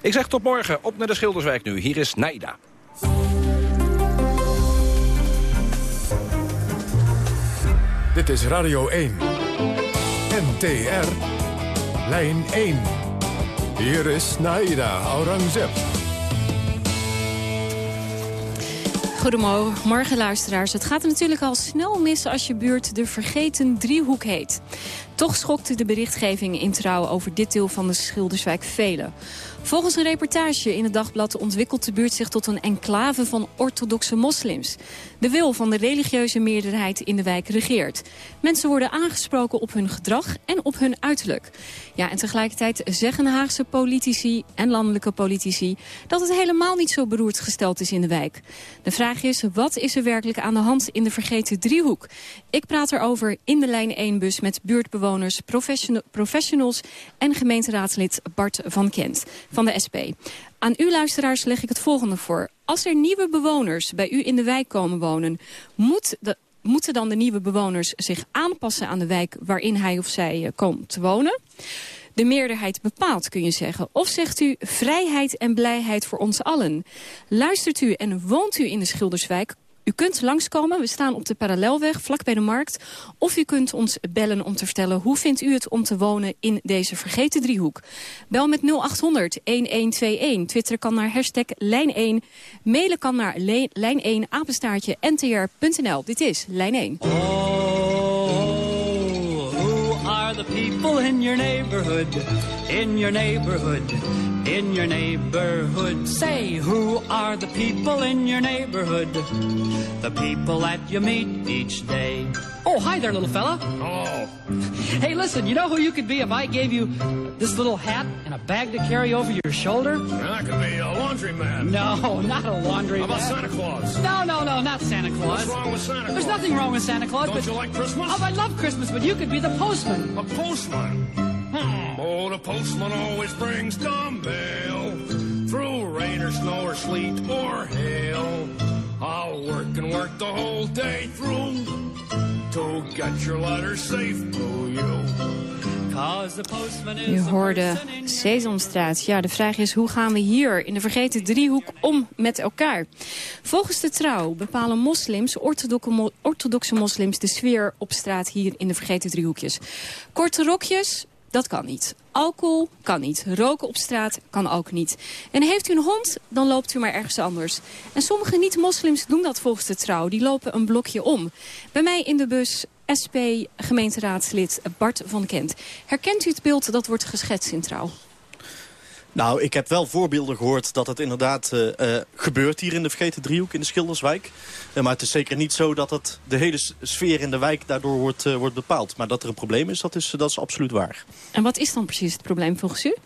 Ik zeg tot morgen, op naar de Schilderswijk nu. Hier is Naida. Dit is Radio 1. NTR. Lijn 1. Hier is Naida Aurangzeb. Goedemorgen luisteraars. Het gaat er natuurlijk al snel mis als je buurt de vergeten driehoek heet. Toch schokte de berichtgeving in Trouw over dit deel van de Schilderswijk velen. Volgens een reportage in het dagblad ontwikkelt de buurt zich tot een enclave van orthodoxe moslims. De wil van de religieuze meerderheid in de wijk regeert. Mensen worden aangesproken op hun gedrag en op hun uiterlijk. Ja, en tegelijkertijd zeggen Haagse politici en landelijke politici... dat het helemaal niet zo beroerd gesteld is in de wijk. De vraag is, wat is er werkelijk aan de hand in de vergeten driehoek? Ik praat erover in de lijn 1-bus met buurtbewoners, professional- professionals... en gemeenteraadslid Bart van Kent van de SP. Aan u luisteraars leg ik het volgende voor. Als er nieuwe bewoners bij u in de wijk komen wonen... Moet de, moeten dan de nieuwe bewoners zich aanpassen aan de wijk... waarin hij of zij eh, komt te wonen? De meerderheid bepaalt, kun je zeggen. Of zegt u vrijheid en blijheid voor ons allen? Luistert u en woont u in de Schilderswijk? U kunt langskomen, we staan op de parallelweg, vlak bij de markt. Of u kunt ons bellen om te vertellen hoe vindt u het om te wonen in deze vergeten driehoek. Bel met 0800 1121. Twitter kan naar hashtag lijn1. Mailen kan naar le- lijn1 apenstaartje ntr.nl. Dit is Lijn 1. The people in your neighborhood? In your neighborhood? In your neighborhood? Say, who are the people in your neighborhood? The people that you meet each day. Oh, hi there, little fella. Oh. Hey, listen, you know who you could be if I gave you this little hat and a bag to carry over your shoulder? I could be a laundryman. No, not a laundry How about man. Santa Claus? No, no, no, not Santa Claus. What's wrong with Santa Claus? There's nothing wrong with Santa Claus. Don't but you like Christmas? Oh, I love Christmas, but you could be the postman. A postman? Hmm. Oh, the postman always brings the mail. Through rain or snow or sleet or hail. I'll work and work the whole day through your letter safe the hoorde Sesamstraat. Ja, de vraag is hoe gaan we hier in de vergeten driehoek om met elkaar? Volgens de trouw bepalen moslims, orthodoxe, mo- orthodoxe moslims... de sfeer op straat hier in de vergeten driehoekjes. Korte rokjes, dat kan niet. Alcohol kan niet. Roken op straat kan ook niet. En heeft u een hond, dan loopt u maar ergens anders. En sommige niet-moslims doen dat volgens de trouw. Die lopen een blokje om. Bij mij in de bus SP-gemeenteraadslid Bart van Kent. Herkent u het beeld dat wordt geschetst in trouw? Nou, ik heb wel voorbeelden gehoord dat het inderdaad eh, eh, gebeurt hier in de Vergeten Driehoek in de Schilderswijk. Eh, maar het is zeker niet zo dat het de hele sfeer in de wijk daardoor wordt, wordt bepaald. Maar dat er een probleem is, dat is, dat is absoluut waar. En wat is dan precies het probleem volgens u?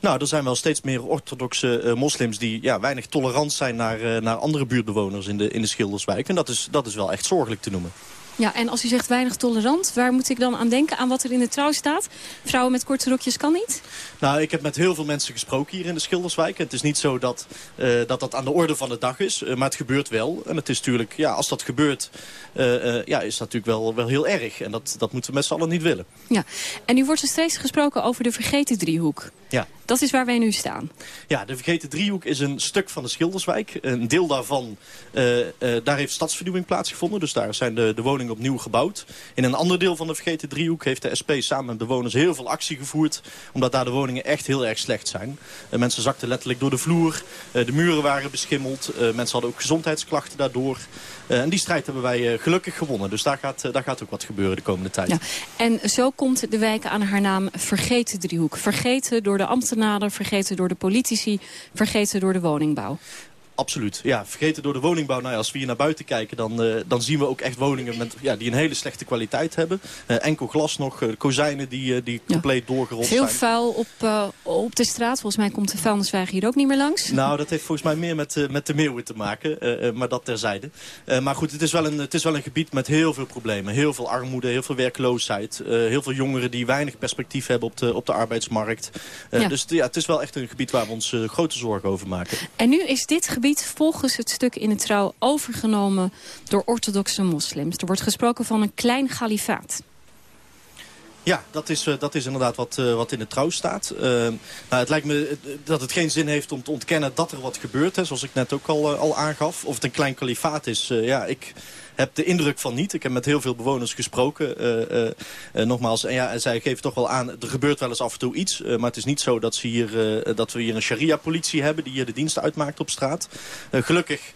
Nou, er zijn wel steeds meer orthodoxe moslims die ja, weinig tolerant zijn naar, naar andere buurtbewoners in de, in de Schilderswijk. En dat is, dat is wel echt zorgelijk te noemen. Ja, en als u zegt weinig tolerant, waar moet ik dan aan denken? Aan wat er in de trouw staat? Vrouwen met korte rokjes kan niet? Nou, ik heb met heel veel mensen gesproken hier in de Schilderswijk. Het is niet zo dat eh, dat, dat aan de orde van de dag is, eh, maar het gebeurt wel. En het is natuurlijk, ja, als dat gebeurt, eh, ja, is dat natuurlijk wel, wel heel erg. En dat, dat moeten we met z'n allen niet willen. Ja, en nu wordt er steeds gesproken over de vergeten driehoek. Ja. Dat is waar wij nu staan. Ja, de Vergeten Driehoek is een stuk van de Schilderswijk. Een deel daarvan, daar heeft stadsvernieuwing plaatsgevonden. Dus daar zijn de, de woningen opnieuw gebouwd. In een ander deel van de Vergeten Driehoek heeft de SP samen met bewoners heel veel actie gevoerd. Omdat daar de woningen echt heel erg slecht zijn. Eh, mensen zakten letterlijk door de vloer. Eh, de muren waren beschimmeld. Eh, mensen hadden ook gezondheidsklachten daardoor. En die strijd hebben wij gelukkig gewonnen. Dus daar gaat, daar gaat ook wat gebeuren de komende tijd. Ja. En zo komt de wijk aan haar naam Vergeten Driehoek. Vergeten door de ambtenaren, vergeten door de politici, vergeten door de woningbouw. Absoluut. Ja, vergeten door de woningbouw. Nou ja, als we hier naar buiten kijken, dan, eh, dan zien we ook echt woningen met, ja, die een hele slechte kwaliteit hebben. Eh, enkel glas nog, eh, kozijnen die, die compleet doorgerold zijn. vuil op, op de straat. Volgens mij komt de vuilniswagen hier ook niet meer langs. Nou, dat heeft volgens mij meer met, met de meeuwen te maken, maar dat terzijde. Maar goed, het is, wel een, het is wel een gebied met heel veel problemen. Heel veel armoede, heel veel werkloosheid. heel veel jongeren die weinig perspectief hebben op de, op de arbeidsmarkt. Ja. Dus ja, het is wel echt een gebied waar we ons grote zorgen over maken. En nu is dit gebied volgens het stuk in de trouw overgenomen door orthodoxe moslims. Er wordt gesproken van een klein kalifaat. Ja, dat is, eh, dat is inderdaad wat, eh, wat in de trouw staat. Eh, nou, het lijkt me dat het geen zin heeft om te ontkennen dat er wat gebeurt. Hè, zoals ik net ook al, al aangaf. Of het een klein kalifaat is, ja, ik heb de indruk van niet. Ik heb met heel veel bewoners gesproken. eh, eh, eh, nogmaals, en ja, zij geven toch wel aan, er gebeurt wel eens af en toe iets. maar het is niet zo dat, ze hier, dat we hier een sharia-politie hebben die hier de diensten uitmaakt op straat. Gelukkig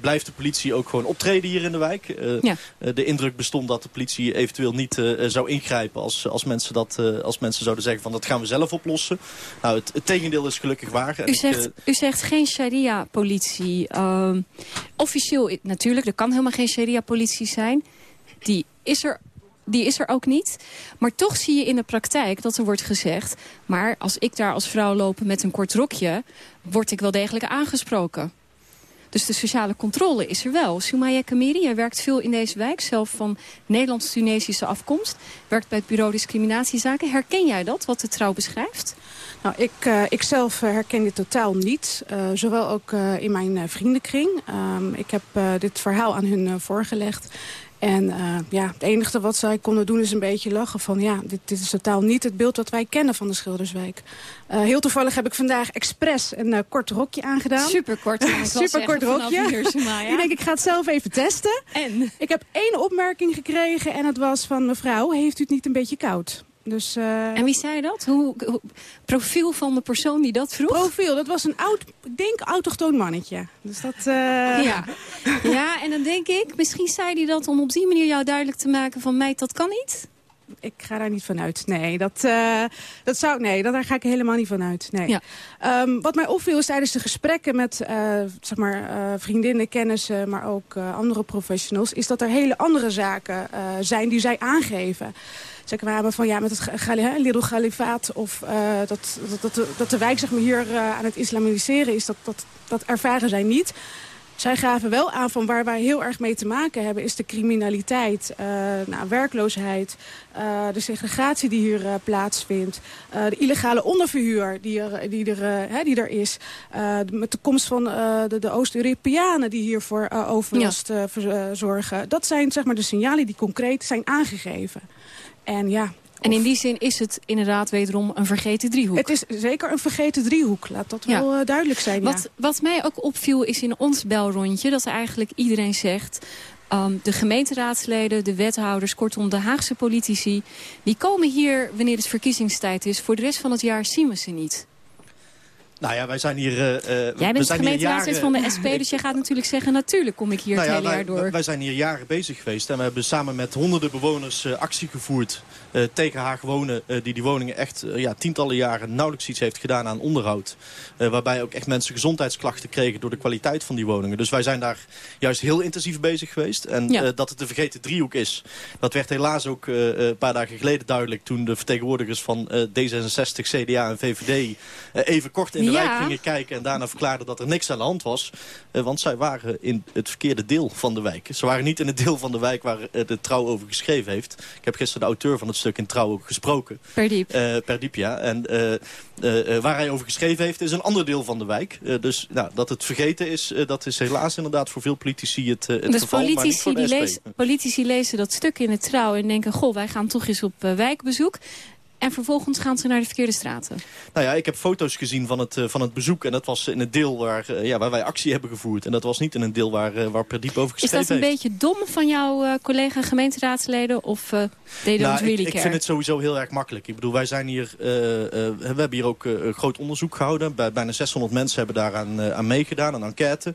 blijft de politie ook gewoon optreden hier in de wijk. Eh, Ja. eh, de indruk bestond dat de politie eventueel niet eh, eh, zou ingrijpen als, als, mensen dat, eh, als mensen zouden zeggen van dat gaan we zelf oplossen. Nou, het, het tegendeel is gelukkig waar. U ik, zegt, eh, u zegt geen sharia-politie. Ehm, officieel natuurlijk, er kan helemaal geen sharia-politie zijn. Die is, er, die is er ook niet. Maar toch zie je in de praktijk dat er wordt gezegd... maar als ik daar als vrouw loop met een kort rokje... word ik wel degelijk aangesproken. Dus de sociale controle is er wel. Soumaya Kamiri, jij werkt veel in deze wijk, zelf van Nederlands-Tunesische afkomst. Werkt bij het bureau discriminatiezaken. Herken jij dat, wat de trouw beschrijft? Nou, ik, eh, ik zelf eh, herken dit totaal niet. Eh, zowel ook in mijn vriendenkring. Ehm, ik heb dit verhaal aan hun voorgelegd. En eh, ja, het enige wat zij konden doen is een beetje lachen van... ja, dit, dit is totaal niet het beeld wat wij kennen van de Schilderswijk. Eh, heel toevallig heb ik vandaag expres een eh, kort rokje aangedaan. Superkort, Superkort rokje. Soumaya. ik denk, ik ga het zelf even testen. En? Ik heb één opmerking gekregen en het was van... mevrouw, heeft u het niet een beetje koud? Dus, eh, En wie zei dat? Hoe, hoe- profiel van de persoon die dat vroeg? Profiel, dat was een oud, denk autochtoon mannetje. Dus dat... eh, Ja. ja, en dan denk ik, misschien zei hij dat om op die manier jou duidelijk te maken van meid, dat kan niet. Ik ga daar niet van uit. Nee, dat, eh, dat zou, nee dat, daar ga ik helemaal niet van uit. Nee. Ja. Ehm, wat mij opviel is tijdens de gesprekken met zeg maar, vriendinnen, kennissen... maar ook andere professionals... is dat er hele andere zaken zijn die zij aangeven. Ze kwamen van ja, met het Little Khalifaat... of eh, dat, dat, dat, de, dat de wijk zeg maar, hier eh, aan het islamiseren is... Dat, dat, dat ervaren zij niet... Zij gaven wel aan van waar wij heel erg mee te maken hebben... is de criminaliteit, eh, nou, werkloosheid, eh, de segregatie die hier eh, plaatsvindt... de illegale onderverhuur die er, die er, die er is... met de komst van de, de Oost-Europeanen die hiervoor overlast ver- zorgen. Dat zijn zeg maar, de signalen die concreet zijn aangegeven. En ja... En in die zin is het inderdaad wederom een vergeten driehoek. Het is zeker een vergeten driehoek, laat dat Ja. wel eh, duidelijk zijn. ja. Wat, wat mij ook opviel is in ons belrondje dat eigenlijk iedereen zegt... ehm, de gemeenteraadsleden, de wethouders, kortom de Haagse politici... die komen hier wanneer het verkiezingstijd is. Voor de rest van het jaar zien we ze niet. Nou ja, wij zijn hier... eh, eh, Jij bent zijn gemeenteraadslid van de SP, dus jij gaat natuurlijk zeggen... natuurlijk kom ik hier Nou het ja, hele jaar door. wij zijn hier jaren bezig geweest. En we hebben samen met honderden bewoners eh, actie gevoerd tegen Haag Wonen. die die woningen echt ja, tientallen jaren nauwelijks iets heeft gedaan aan onderhoud. Waarbij ook echt mensen gezondheidsklachten kregen door de kwaliteit van die woningen. Dus wij zijn daar juist heel intensief bezig geweest. En Ja. dat het de vergeten driehoek is, dat werd helaas ook een paar dagen geleden duidelijk... toen de vertegenwoordigers van eh, D66, CDA en VVD even kort in de Ja. wijk gingen kijken... en daarna verklaarden dat er niks aan de hand was. Eh, want zij waren in het verkeerde deel van de wijk. Ze waren niet in het deel van de wijk waar eh, de Trouw over geschreven heeft. Ik heb gisteren de auteur van het stuk in Trouw ook gesproken. Perdiep. Eh Perdiep, ja. En waar hij over geschreven heeft is een ander deel van de wijk. Dus nou, dat het vergeten is, dat is helaas inderdaad voor veel politici het, het dus geval. politici, de die lezen, politici lezen dat stuk in het trouw en denken... goh, wij gaan toch eens op wijkbezoek. En vervolgens gaan ze naar de verkeerde straten. Nou ja, ik heb foto's gezien van het, eh, van het bezoek. En dat was in het deel waar, eh, ja, waar wij actie hebben gevoerd. En dat was niet in een deel waar, eh, waar Perdiep over Is geschreven dat een heeft. beetje dom van jouw collega gemeenteraadsleden? Of they don't Nou, really ik, ik vind het sowieso heel erg makkelijk. Ik bedoel, wij zijn hier, we hebben hier ook groot onderzoek gehouden. Bij, bijna 600 mensen hebben daaraan aan meegedaan, een enquête.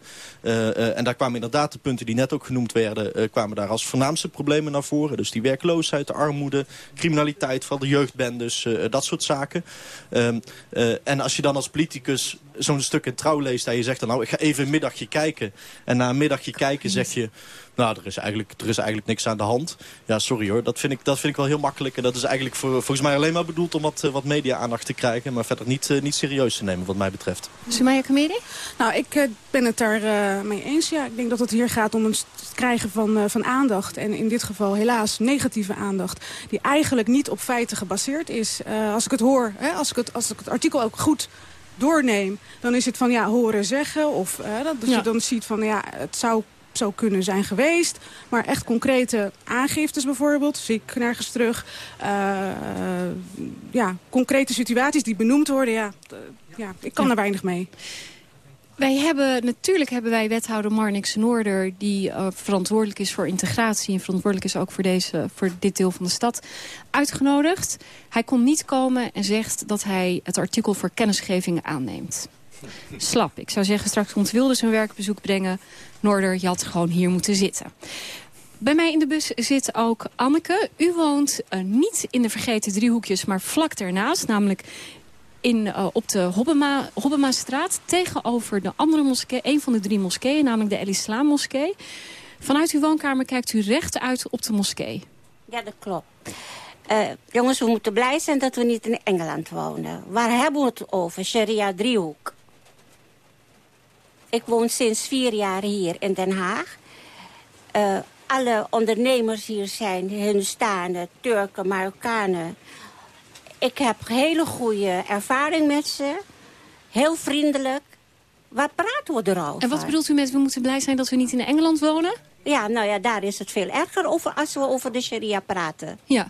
En daar kwamen inderdaad de punten die net ook genoemd werden... kwamen daar als voornaamste problemen naar voren. Dus die werkloosheid, de armoede, criminaliteit van de jeugdbendes, eh, dat soort zaken. Ehm, eh, en als je dan als politicus zo'n stuk in trouw leest... en je zegt dan nou, ik ga even een middagje kijken. En na een middagje kijken zeg je... Nou, er is, eigenlijk, er is eigenlijk niks aan de hand. Ja, sorry hoor. Dat vind ik, dat vind ik wel heel makkelijk. En dat is eigenlijk voor, volgens mij alleen maar bedoeld om wat, eh, wat media-aandacht te krijgen. Maar verder niet, eh, niet serieus te nemen wat mij betreft. Sumaya Kameri? Nou, ik eh, ben het daar eh, mee eens. Ja, ik denk dat het hier gaat om een st- krijgen van, eh, van aandacht. En in dit geval helaas negatieve aandacht. Die eigenlijk niet op feiten gebaseerd is. Eh, als ik het hoor, hè, als, ik het, als ik het artikel ook goed doorneem... dan is het van ja, horen zeggen. Of dat, dat Ja. je dan ziet van ja, het zou zo kunnen zijn geweest. Maar echt concrete aangiftes bijvoorbeeld, zie ik nergens terug. Eh, ja, concrete situaties die benoemd worden, ja, ja ik kan er weinig mee. Wij hebben, natuurlijk hebben wij wethouder Marnix Noorder... die eh, verantwoordelijk is voor integratie... en verantwoordelijk is ook voor, deze, voor dit deel van de stad, uitgenodigd. Hij kon niet komen en zegt dat hij het artikel voor kennisgeving aanneemt. Slap. Ik zou zeggen, straks komt Wilders een werkbezoek brengen. Noorder, je had gewoon hier moeten zitten. Bij mij in de bus zit ook Anneke. U woont eh, niet in de vergeten driehoekjes, maar vlak daarnaast. Namelijk in, eh, op de Hobbema, Hobbemastraat tegenover de andere moskee. Een van de drie moskeeën, namelijk de El Islam moskee. Vanuit uw woonkamer kijkt u recht uit op de moskee. Ja, dat klopt. Eh, jongens, we moeten blij zijn dat we niet in Engeland wonen. Waar hebben we het over? Sharia driehoek. Ik woon sinds vier jaar hier in Den Haag. Eh, alle ondernemers hier zijn Hindustanen, Turken, Marokkanen. Ik heb hele goede ervaring met ze. Heel vriendelijk. Waar praten we erover? En wat bedoelt u met we moeten blij zijn dat we niet in Engeland wonen? Ja, nou ja, daar is het veel erger over als we over de sharia praten. Ja.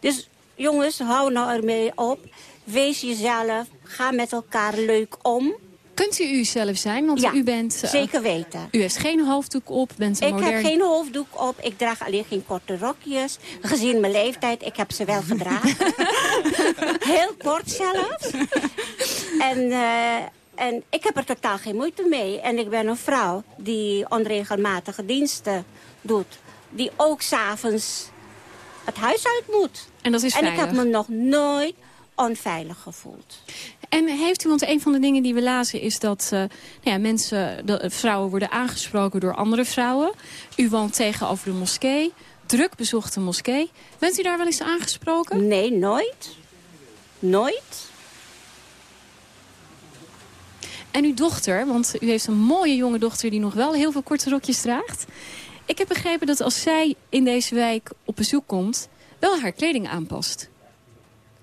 Dus jongens, hou nou ermee op. Wees jezelf. Ga met elkaar leuk om. Kunt u uzelf zijn? Want Ja, u bent... eh, zeker weten. U heeft geen hoofddoek op, bent Ik modern... heb geen hoofddoek op. Ik draag alleen geen korte rokjes. Gezien mijn leeftijd, ik heb ze wel gedragen. Heel kort zelfs. en, eh, en ik heb er totaal geen moeite mee. En ik ben een vrouw die onregelmatige diensten doet. Die ook s'avonds het huis uit moet. En dat is En ik heb veilig. me nog nooit onveilig gevoeld. En heeft u, want een van de dingen die we lazen is dat eh, nou ja, mensen, de, vrouwen worden aangesproken door andere vrouwen. U woont tegenover de moskee, druk bezochte moskee. Bent u daar wel eens aangesproken? Nee, nooit. Nooit. En uw dochter, want u heeft een mooie jonge dochter die nog wel heel veel korte rokjes draagt. Ik heb begrepen dat als zij in deze wijk op bezoek komt, wel haar kleding aanpast.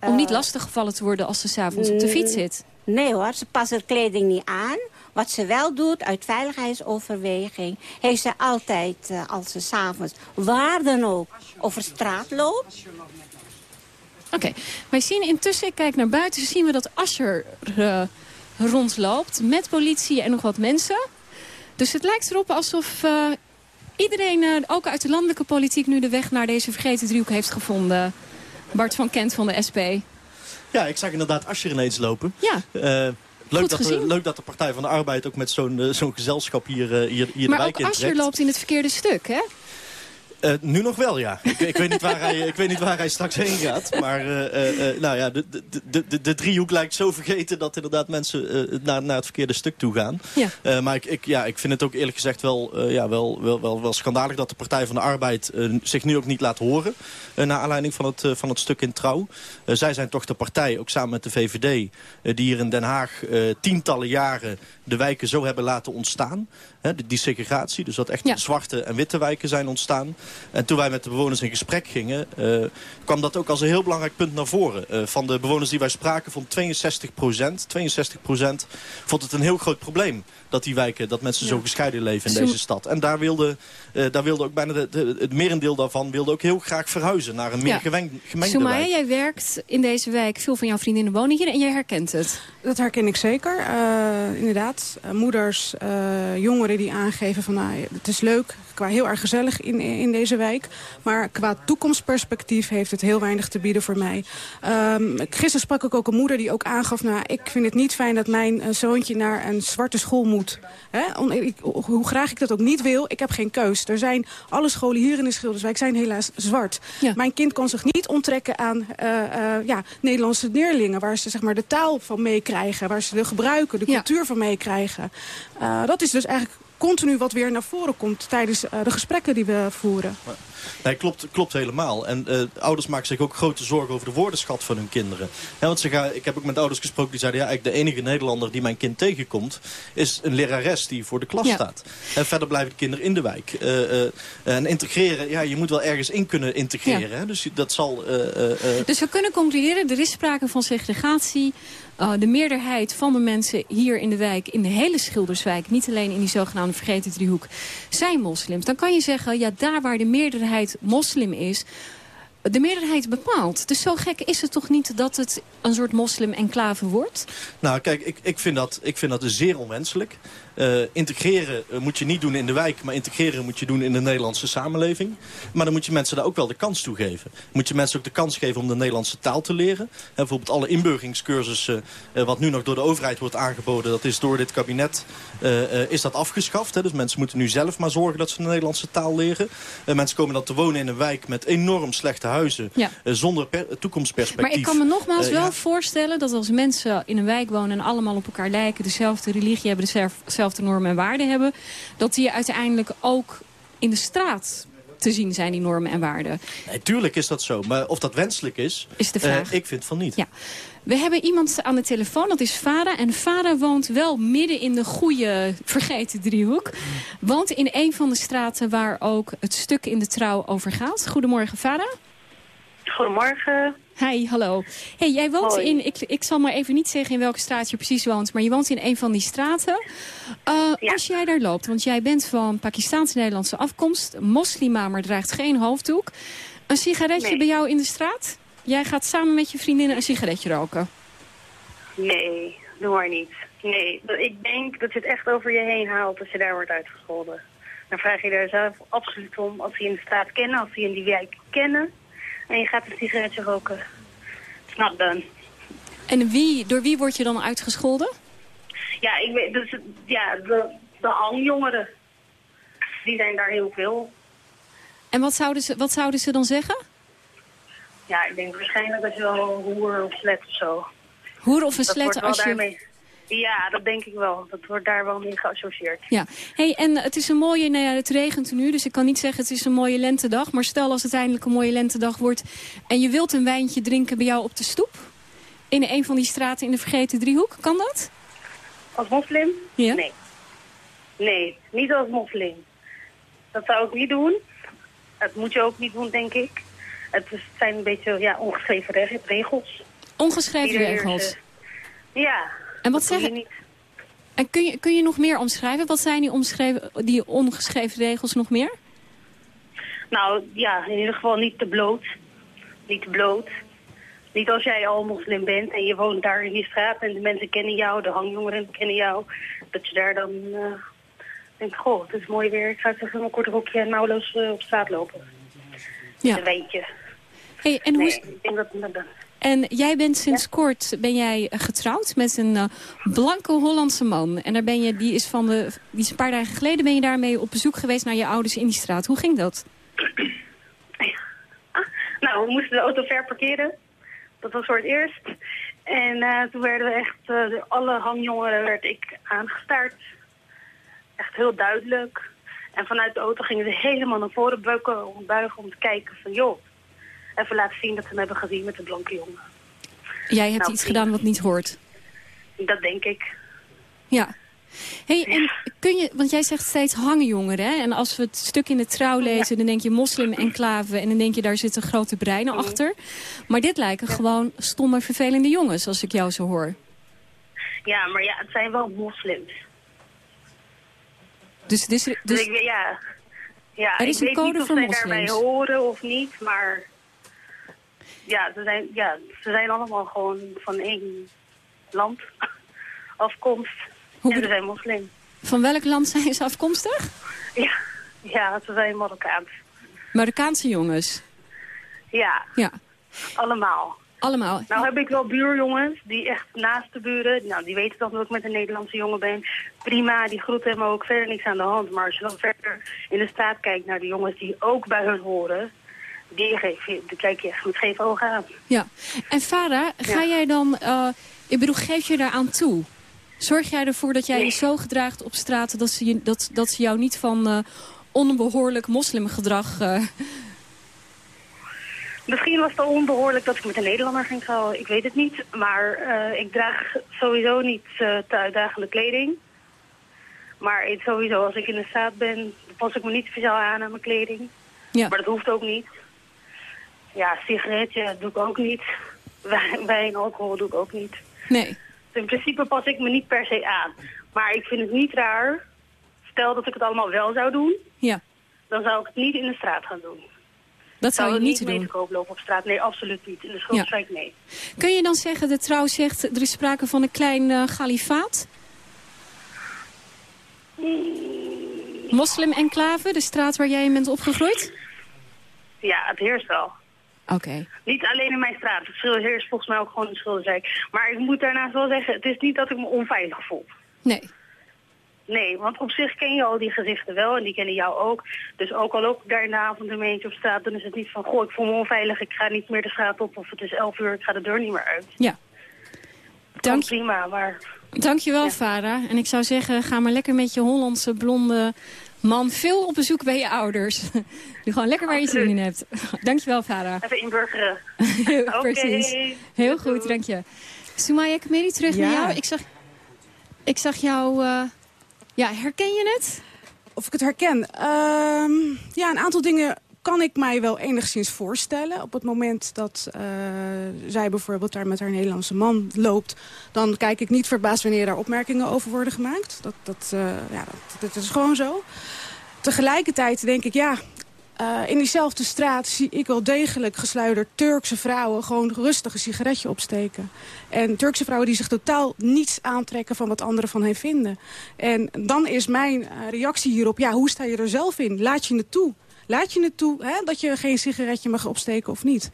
Om niet Eh, lastiggevallen te worden als ze s'avonds op de fiets zit. Nee hoor, ze past haar kleding niet aan. Wat ze wel doet, uit veiligheidsoverweging... heeft ze altijd, eh, als ze s'avonds, waar dan ook, over straat loopt... Oké, wij zien intussen, ik kijk naar buiten, zien we dat Ascher eh, rondloopt met politie en nog wat mensen. Dus het lijkt erop alsof iedereen, ook uit de landelijke politiek, nu de weg naar deze vergeten driehoek heeft gevonden. Bart van Kent van de SP. Ja, ik zag inderdaad Ascher ineens lopen. Ja. Eh, Leuk dat, leuk dat de Partij van de Arbeid ook met zo'n eh, zo'n gezelschap hier, eh, hier, hier de maar wijk ook Asscher loopt in het verkeerde stuk, hè? Eh, nu nog wel, ja. Ik, ik, weet niet waar hij, ik weet niet waar hij straks heen gaat. Maar eh, eh, nou ja, de, de, de, driehoek lijkt zo vergeten... dat inderdaad mensen naar, naar het verkeerde stuk toe gaan. Ja. Maar ik, ik, ja, ik vind het ook eerlijk gezegd wel, ja, wel, wel, wel, wel schandalig... dat de Partij van de Arbeid zich nu ook niet laat horen... naar aanleiding van het, van het stuk in Trouw. Zij zijn toch de partij, ook samen met de VVD... die hier in Den Haag tientallen jaren de wijken zo hebben laten ontstaan. Hè, die, die segregatie, dus dat echt Ja. zwarte en witte wijken zijn ontstaan. En toen wij met de bewoners in gesprek gingen... eh, kwam dat ook als een heel belangrijk punt naar voren. Eh, van de bewoners die wij spraken vond 62 procent... 62 procent vond het een heel groot probleem... dat die wijken, dat mensen zo gescheiden leven in Zo- deze stad. En daar wilde, eh, daar wilde ook bijna de, de- het merendeel daarvan... wilde ook heel graag verhuizen naar een meer Ja. gemeng, gemengde Soumaya, wijk. jij werkt in deze wijk. Veel van jouw vriendinnen wonen hier en jij herkent het. Dat herken ik zeker. Eh, inderdaad, eh, moeders, eh, jongeren die aangeven van... Nou, het is leuk, qua heel erg gezellig in, in deze wijk. Maar qua toekomstperspectief heeft het heel weinig te bieden voor mij. Ehm, gisteren sprak ik ook een moeder die ook aangaf... Nou, ik vind het niet fijn dat mijn zoontje naar een zwarte school moet. Ik- hoe graag ik dat ook niet wil, ik heb geen keus. Er zijn alle scholen hier in de Schilderswijk zijn helaas zwart. Mijn kind kan zich niet onttrekken aan eh, eh, ja, Nederlandse leerlingen... waar ze zeg maar, de taal van meekrijgen, waar ze de gebruiken, de cultuur van meekrijgen. Eh, dat is dus eigenlijk continu wat weer naar voren komt tijdens eh, de gesprekken die we voeren. Nee, klopt, klopt helemaal. En eh, ouders maken zich ook grote zorgen over de woordenschat van hun kinderen. Ja, want ze gaan, ik heb ook met ouders gesproken die zeiden... ja, eigenlijk de enige Nederlander die mijn kind tegenkomt... is een lerares die voor de klas Ja. staat. En verder blijven de kinderen in de wijk. Eh, en integreren, ja, je moet wel ergens in kunnen integreren. Ja. Hè? Dus dat zal... Dus we kunnen concluderen, er is sprake van segregatie. Uh, de meerderheid van de mensen hier in de wijk, in de hele Schilderswijk... niet alleen in die zogenaamde vergeten driehoek, zijn moslims. Dan kan je zeggen, ja, daar waar de meerderheid moslim is... de meerderheid bepaalt. Dus zo gek is het toch niet dat het een soort moslim-enclave wordt? Nou, kijk, ik, ik, vind dat, ik vind dat zeer onwenselijk. Eh, integreren eh, moet je niet doen in de wijk, maar integreren moet je doen in de Nederlandse samenleving. Maar dan moet je mensen daar ook wel de kans toe geven. Moet je mensen ook de kans geven om de Nederlandse taal te leren. En bijvoorbeeld alle inburgeringscursussen, eh, wat nu nog door de overheid wordt aangeboden, dat is door dit kabinet, is dat afgeschaft. Hè? Dus mensen moeten nu zelf maar zorgen dat ze de Nederlandse taal leren. Mensen komen dan te wonen in een wijk met enorm slechte huizen, Ja. eh, zonder per- toekomstperspectief. Maar ik kan me nogmaals Eh, wel ja. voorstellen dat als mensen in een wijk wonen... en allemaal op elkaar lijken, dezelfde religie hebben... dezelfde normen en waarden hebben... dat die uiteindelijk ook in de straat te zien zijn, die normen en waarden. Nee, tuurlijk is dat zo. Maar of dat wenselijk is, Is de eh, vraag. ik vind van niet. Ja. We hebben iemand aan de telefoon, dat is Vara. En Vara woont wel midden in de goede vergeten driehoek. Woont in een van de straten waar ook het stuk in de trouw over gaat. Goedemorgen, Vara. Goedemorgen. Hi, hallo. Hey, jij woont Hoi. in, ik, ik zal maar even niet zeggen in welke straat je precies woont, maar je woont in een van die straten. Eh, Als jij daar loopt, want jij bent van Pakistaans-Nederlandse afkomst, moslima, maar draagt geen hoofddoek. Een sigaretje Nee. bij jou in de straat? Jij gaat samen met je vriendinnen een sigaretje roken. Nee, doe maar niet. Nee, ik denk dat je het echt over je heen haalt als je daar wordt uitgescholden. Dan vraag je daar zelf absoluut om als ze je in de straat kennen, als ze je in die wijk kennen. En je gaat een sigaretje roken. It's not done. En wie, door wie word je dan uitgescholden? Ja, ik weet, dus, ja de, de hangjongeren. Die zijn daar heel veel. En wat zouden ze, wat zouden ze dan zeggen? Ja, ik denk waarschijnlijk dat je wel een hoer of slet of zo. Hoer of een slet als je... daarmee. Ja, dat denk ik wel. Dat wordt daar wel mee geassocieerd. Ja, hey, en het is een mooie, nou ja, het regent nu, dus ik kan niet zeggen het is een mooie lentedag. Maar stel als het eindelijk een mooie lentedag wordt en je wilt een wijntje drinken bij jou op de stoep. In een van die straten in de Vergeten Driehoek, kan dat? Als moslim? Ja. Nee. Nee, niet als moslim. Dat zou ik niet doen. Dat moet je ook niet doen, denk ik. Het zijn een beetje ja, ongeschreven reg- regels. Ongeschreven regels. heersen. Ja. En wat zeggen... En kun je, kun je nog meer omschrijven? Wat zijn die, omschreven, die ongeschreven regels nog meer? Nou, ja, in ieder geval niet te bloot. Niet te bloot. Niet als jij al moslim bent en je woont daar in die straat en de mensen kennen jou, de hangjongeren kennen jou. Dat je daar dan eh, denkt, goh, het is mooi weer. Ik ga even mijn korte rokje en nauwloos eh, op straat lopen. Ja. Een wijntje. Hey, en hoe nee, is- ik denk dat, dat, En jij bent sinds kort ben jij eh, getrouwd met een uh, blanke Hollandse man. En daar ben je, die is van de, die is een paar dagen geleden ben je daarmee op bezoek geweest naar je ouders in die straat. Hoe ging dat? Nou, we moesten de auto ver parkeren. Dat was voor het eerst. En uh, toen werden we echt, uh, door alle hangjongeren werd ik aangestaard. Echt heel duidelijk. En vanuit de auto gingen ze helemaal naar voren buigen om, buigen om te kijken van joh, even laten zien dat ze me hebben gezien met de blanke jongen. Jij hebt Nou, iets prima. gedaan wat niet hoort. Dat denk ik. Ja. Hey, en kun je, want jij zegt steeds hangjongeren, hè? En als we het stuk in de trouw lezen, dan denk je moslim-enclave... en dan denk je, daar zitten grote breinen achter. Maar dit lijken gewoon stomme, vervelende jongens, als ik jou zo hoor. Ja, maar ja, het zijn wel moslims. Dus, dus, Dus, dus ik, ja, ja Er is ik een weet code niet of voor zij daarbij horen of niet, maar ja ze, zijn, ja, ze zijn allemaal gewoon van één land afkomst. Hoe en ze zijn moslim. van welk land zijn ze afkomstig? Ja, ja, ze zijn Marokkaans. Marokkaanse jongens. Ja, Ja, allemaal. allemaal. Nou heb ik wel buurjongens die echt naast de buren, nou die weten dat ik met een Nederlandse jongen ben. Prima, die groeten me ook verder niks aan de hand. Maar als je dan verder in de straat kijkt naar de jongens die ook bij hun horen, die, geef die kijk je echt met geen ogen aan. Ja. En Farah, ga Ja. jij dan, eh, ik bedoel, geef je daar aan toe? Zorg jij ervoor dat jij je zo gedraagt op straat dat ze, je, dat, dat ze jou niet van eh, onbehoorlijk moslimgedrag... eh, Misschien was het al onbehoorlijk dat ik met een Nederlander ging trouwen. Ik weet het niet. Maar ik draag sowieso niet te uitdagende kleding. Maar sowieso, als ik in de straat ben, dan pas ik me niet speciaal aan aan mijn kleding. Ja. Maar dat hoeft ook niet. Ja, sigaretje doe ik ook niet. Wijn, alcohol doe ik ook niet. nee. Dus in principe pas ik me niet per se aan. Maar ik vind het niet raar. Stel dat ik het allemaal wel zou doen, Ja, dan zou ik het niet in de straat gaan doen. dat zou je niet niet mee doen. te koop lopen op straat. Nee, absoluut niet. In de Schuldswijk, nee. Kun je dan zeggen, de trouw zegt, er is sprake van een klein eh kalifaat? Moslim-enclave, de straat waar jij in bent opgegroeid? Ja, het heerst wel. Oké. Niet alleen in mijn straat. Het verschil heerst volgens mij ook gewoon in Schilderswijk. Maar ik moet daarnaast wel zeggen, het is niet dat ik me onveilig voel. Nee. Nee, want op zich ken je al die gezichten wel en die kennen jou ook. Dus ook al loop ik daar in de avond een beetje op straat, dan is het niet van... Goh, ik voel me onveilig, ik ga niet meer de straat op of het is 11 uur, ik ga de deur niet meer uit. Ja. Dank, Prima, maar dankjewel, Farah. En ik zou zeggen, ga maar lekker met je Hollandse blonde man veel op bezoek bij je ouders. Doe gewoon lekker waar je zin in hebt. Dankjewel, Farah. even inburgeren. Oké. Precies. Heel goed, dank je. Sumaya Kameri, terug naar jou. Ik zag, ik zag jou... eh, ja, herken je het? Of ik het herken? Ehm, ja, een aantal dingen kan ik mij wel enigszins voorstellen. Op het moment dat eh, zij bijvoorbeeld daar met haar Nederlandse man loopt... dan kijk ik niet verbaasd wanneer daar opmerkingen over worden gemaakt. Dat, dat, eh, ja, dat, is gewoon zo. Tegelijkertijd denk ik, ja... eh, in diezelfde straat zie ik wel degelijk gesluierd Turkse vrouwen... gewoon rustig een sigaretje opsteken. En Turkse vrouwen die zich totaal niets aantrekken van wat anderen van hen vinden. En dan is mijn reactie hierop, ja, hoe sta je er zelf in? Laat je het toe? Laat je het toe hè, dat je geen sigaretje mag opsteken of niet?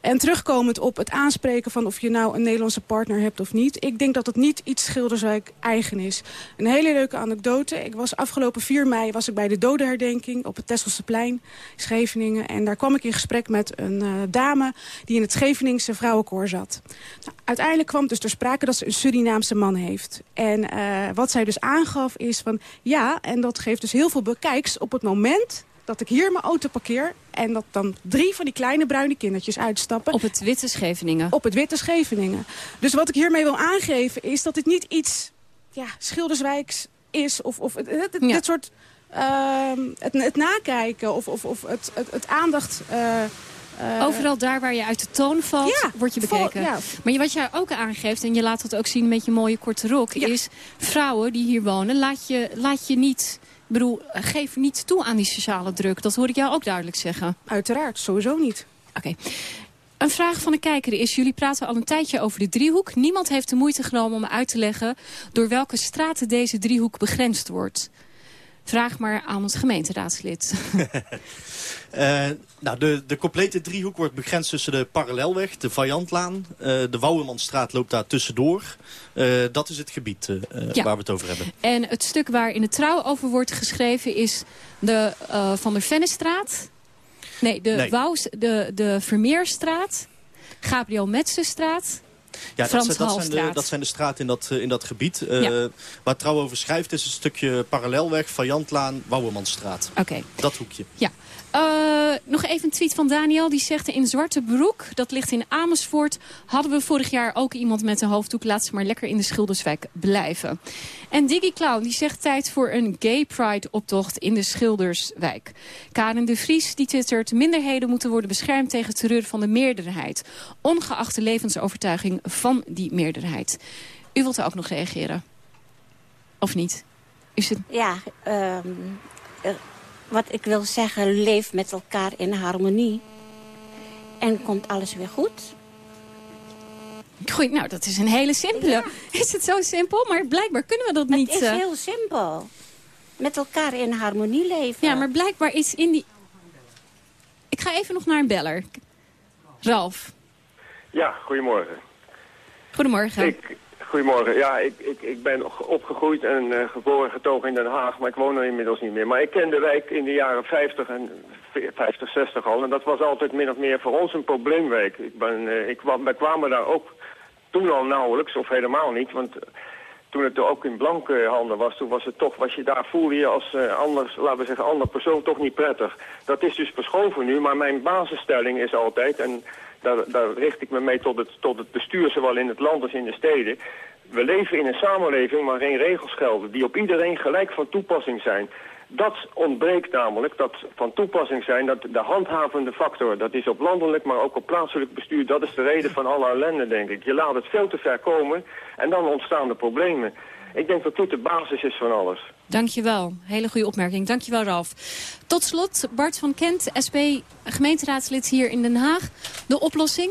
En terugkomend op het aanspreken van of je nou een Nederlandse partner hebt of niet. Ik denk dat het niet iets Schilderswijk eigen is. Een hele leuke anekdote. Ik was afgelopen 4 mei was ik bij de dodenherdenking op het Tesselseplein, Scheveningen. En daar kwam ik in gesprek met een eh, dame die in het Scheveningse vrouwenkoor zat. Nou, uiteindelijk kwam dus ter sprake dat ze een Surinaamse man heeft. En eh, wat zij dus aangaf is van ja, en dat geeft dus heel veel bekijks op het moment dat ik hier mijn auto parkeer... en dat dan drie van die kleine bruine kindertjes uitstappen. Op het witte Scheveningen. Op het witte Scheveningen. Dus wat ik hiermee wil aangeven is dat het niet iets ja, Schilderswijks is... of, of het, het- het- Ja. dit soort ehm, het, het nakijken of, of, of het, het, het aandacht... eh, eh, Overal daar waar je uit de toon valt, Ja, word je bekeken. ja. Maar wat jij ook aangeeft, en je laat het ook zien met je mooie korte rok... is vrouwen die hier wonen, laat je, laat je niet... Ik bedoel, geef niet toe aan die sociale druk. Dat hoor ik jou ook duidelijk zeggen. Uiteraard, sowieso niet. Oké. Een vraag van de kijker is, jullie praten al een tijdje over de driehoek. Niemand heeft de moeite genomen om uit te leggen door welke straten deze driehoek begrensd wordt. Vraag maar aan ons gemeenteraadslid. Uh, nou, de, de complete driehoek wordt begrensd tussen de Parallelweg, de Vajantlaan. Uh, de Wouwemanstraat loopt daar tussendoor. Uh, dat is het gebied ja. waar we het over hebben. En het stuk waar in de trouw over wordt geschreven is de Van der Vennestraat. Nee, de, nee. De, de Vermeerstraat. Gabriel Metsenstraat. Ja, dat, dat, zijn de, dat zijn de straten in dat, in dat gebied. Uh, ja. Waar Trouw over schrijft is een stukje parallelweg, Vajantlaan, Wouwemanstraat. Oké. Okay. Dat hoekje. Ja. Uh, nog even een tweet van Daniel. Die zegt in Zwarte Broek, dat ligt in Amersfoort... hadden we vorig jaar ook iemand met een hoofddoek. Laat ze maar lekker in de Schilderswijk blijven. En Diggy Clown die zegt tijd voor een gay pride optocht in de Schilderswijk. Karen de Vries die twittert... minderheden moeten worden beschermd tegen terreur van de meerderheid. Ongeacht de levensovertuiging van die meerderheid. U wilt er ook nog reageren? Of niet? Is het... Ja, um, wat ik wil zeggen, leef met elkaar in harmonie. En komt alles weer goed. Goed, nou, dat is een hele simpele. Is het zo simpel? Maar blijkbaar kunnen we dat niet... Het is heel simpel. Met elkaar in harmonie leven. Ja, maar blijkbaar is in die... Ik ga even nog naar een beller. Ralf. Ja, goedemorgen. Goedemorgen. Ik, Goedemorgen. Ja, ik, ik, ik ben opgegroeid en uh, geboren getogen in Den Haag, maar ik woon er inmiddels niet meer. Maar ik ken de wijk in de jaren 50 en 50, 60 al. En dat was altijd min of meer voor ons een probleemwijk. Ik ben, uh, ik, wij kwamen daar ook toen al nauwelijks, of helemaal niet. Want uh, toen het er ook in blanke handen was, toen was het toch, was je daar voelde je als uh, anders, laten we zeggen, ander persoon toch niet prettig. Dat is dus verschoven nu, maar mijn basisstelling is altijd, en daar, daar richt ik me mee tot het, tot het bestuur, zowel in het land als in de steden. We leven in een samenleving waarin regels gelden die op iedereen gelijk van toepassing zijn. Dat ontbreekt namelijk, dat van toepassing zijn, dat de handhavende factor, dat is op landelijk, maar ook op plaatselijk bestuur, dat is de reden van alle ellende, denk ik. Je laat het veel te ver komen en dan ontstaan de problemen. Ik denk dat dit de basis is van alles. Dankjewel. Hele goede opmerking. Dankjewel, Ralf. Tot slot, Bart van Kent, SP gemeenteraadslid hier in Den Haag. De oplossing?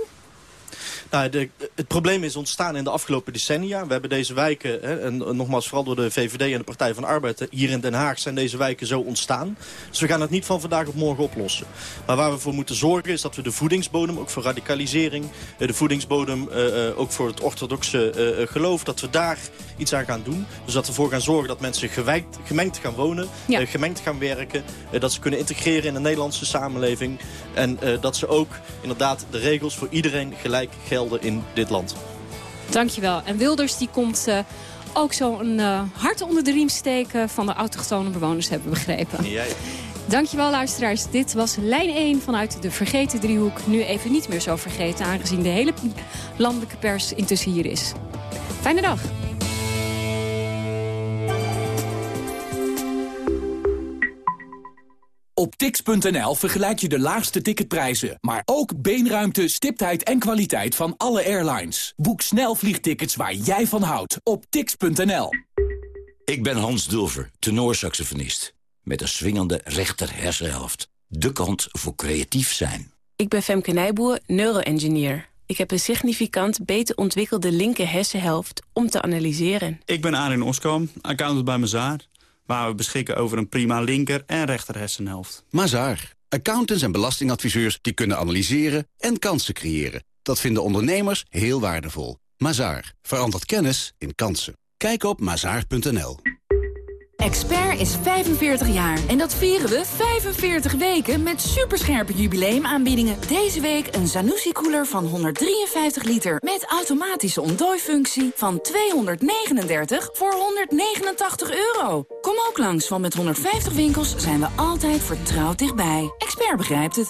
Nou, de, het probleem is ontstaan in de afgelopen decennia. We hebben deze wijken, hè, en nogmaals vooral door de VVD en de Partij van Arbeid... hier in Den Haag zijn deze wijken zo ontstaan. Dus we gaan het niet van vandaag op morgen oplossen. Maar waar we voor moeten zorgen is dat we de voedingsbodem, ook voor radicalisering... Eh, de voedingsbodem uh, ook voor het orthodoxe uh, geloof, dat we daar iets aan gaan doen. Dus dat we ervoor gaan zorgen dat mensen gemengd gaan wonen, ja. gemengd gaan werken... dat ze kunnen integreren in de Nederlandse samenleving... en dat ze ook inderdaad de regels voor iedereen gelijk gelden in dit land. Dankjewel. En Wilders die komt uh, ook zo een uh, hart onder de riem steken van de autochtone bewoners, hebben begrepen. Ja, ja. Dankjewel luisteraars. Dit was lijn 1 vanuit de Vergeten Driehoek. Nu even niet meer zo vergeten, aangezien de hele landelijke pers intussen hier is. Fijne dag. Op tix.nl vergelijk je de laagste ticketprijzen, maar ook beenruimte, stiptheid en kwaliteit van alle airlines. Boek snel vliegtickets waar jij van houdt op tix.nl. Ik ben Hans Dulver, tenorsaxofonist. Met een swingende rechter hersenhelft. De kant voor creatief zijn. Ik ben Femke Nijboer, neuroengineer. Ik heb een significant beter ontwikkelde linker hersenhelft om te analyseren. Ik ben Arin Oskam, accountant bij Mazaar waar we beschikken over een prima linker- en rechter hersenhelft. Mazaar. Accountants en belastingadviseurs die kunnen analyseren en kansen creëren. Dat vinden ondernemers heel waardevol. Mazaar. Verandert kennis in kansen. Kijk op mazaar.nl. Expert is 45 jaar en dat vieren we 45 weken met superscherpe jubileumaanbiedingen. Deze week een Zanussi-koeler van 153 liter met automatische ontdooifunctie van 239 voor 189 euro. Kom ook langs, want met 150 winkels zijn we altijd vertrouwd dichtbij. Expert begrijpt het.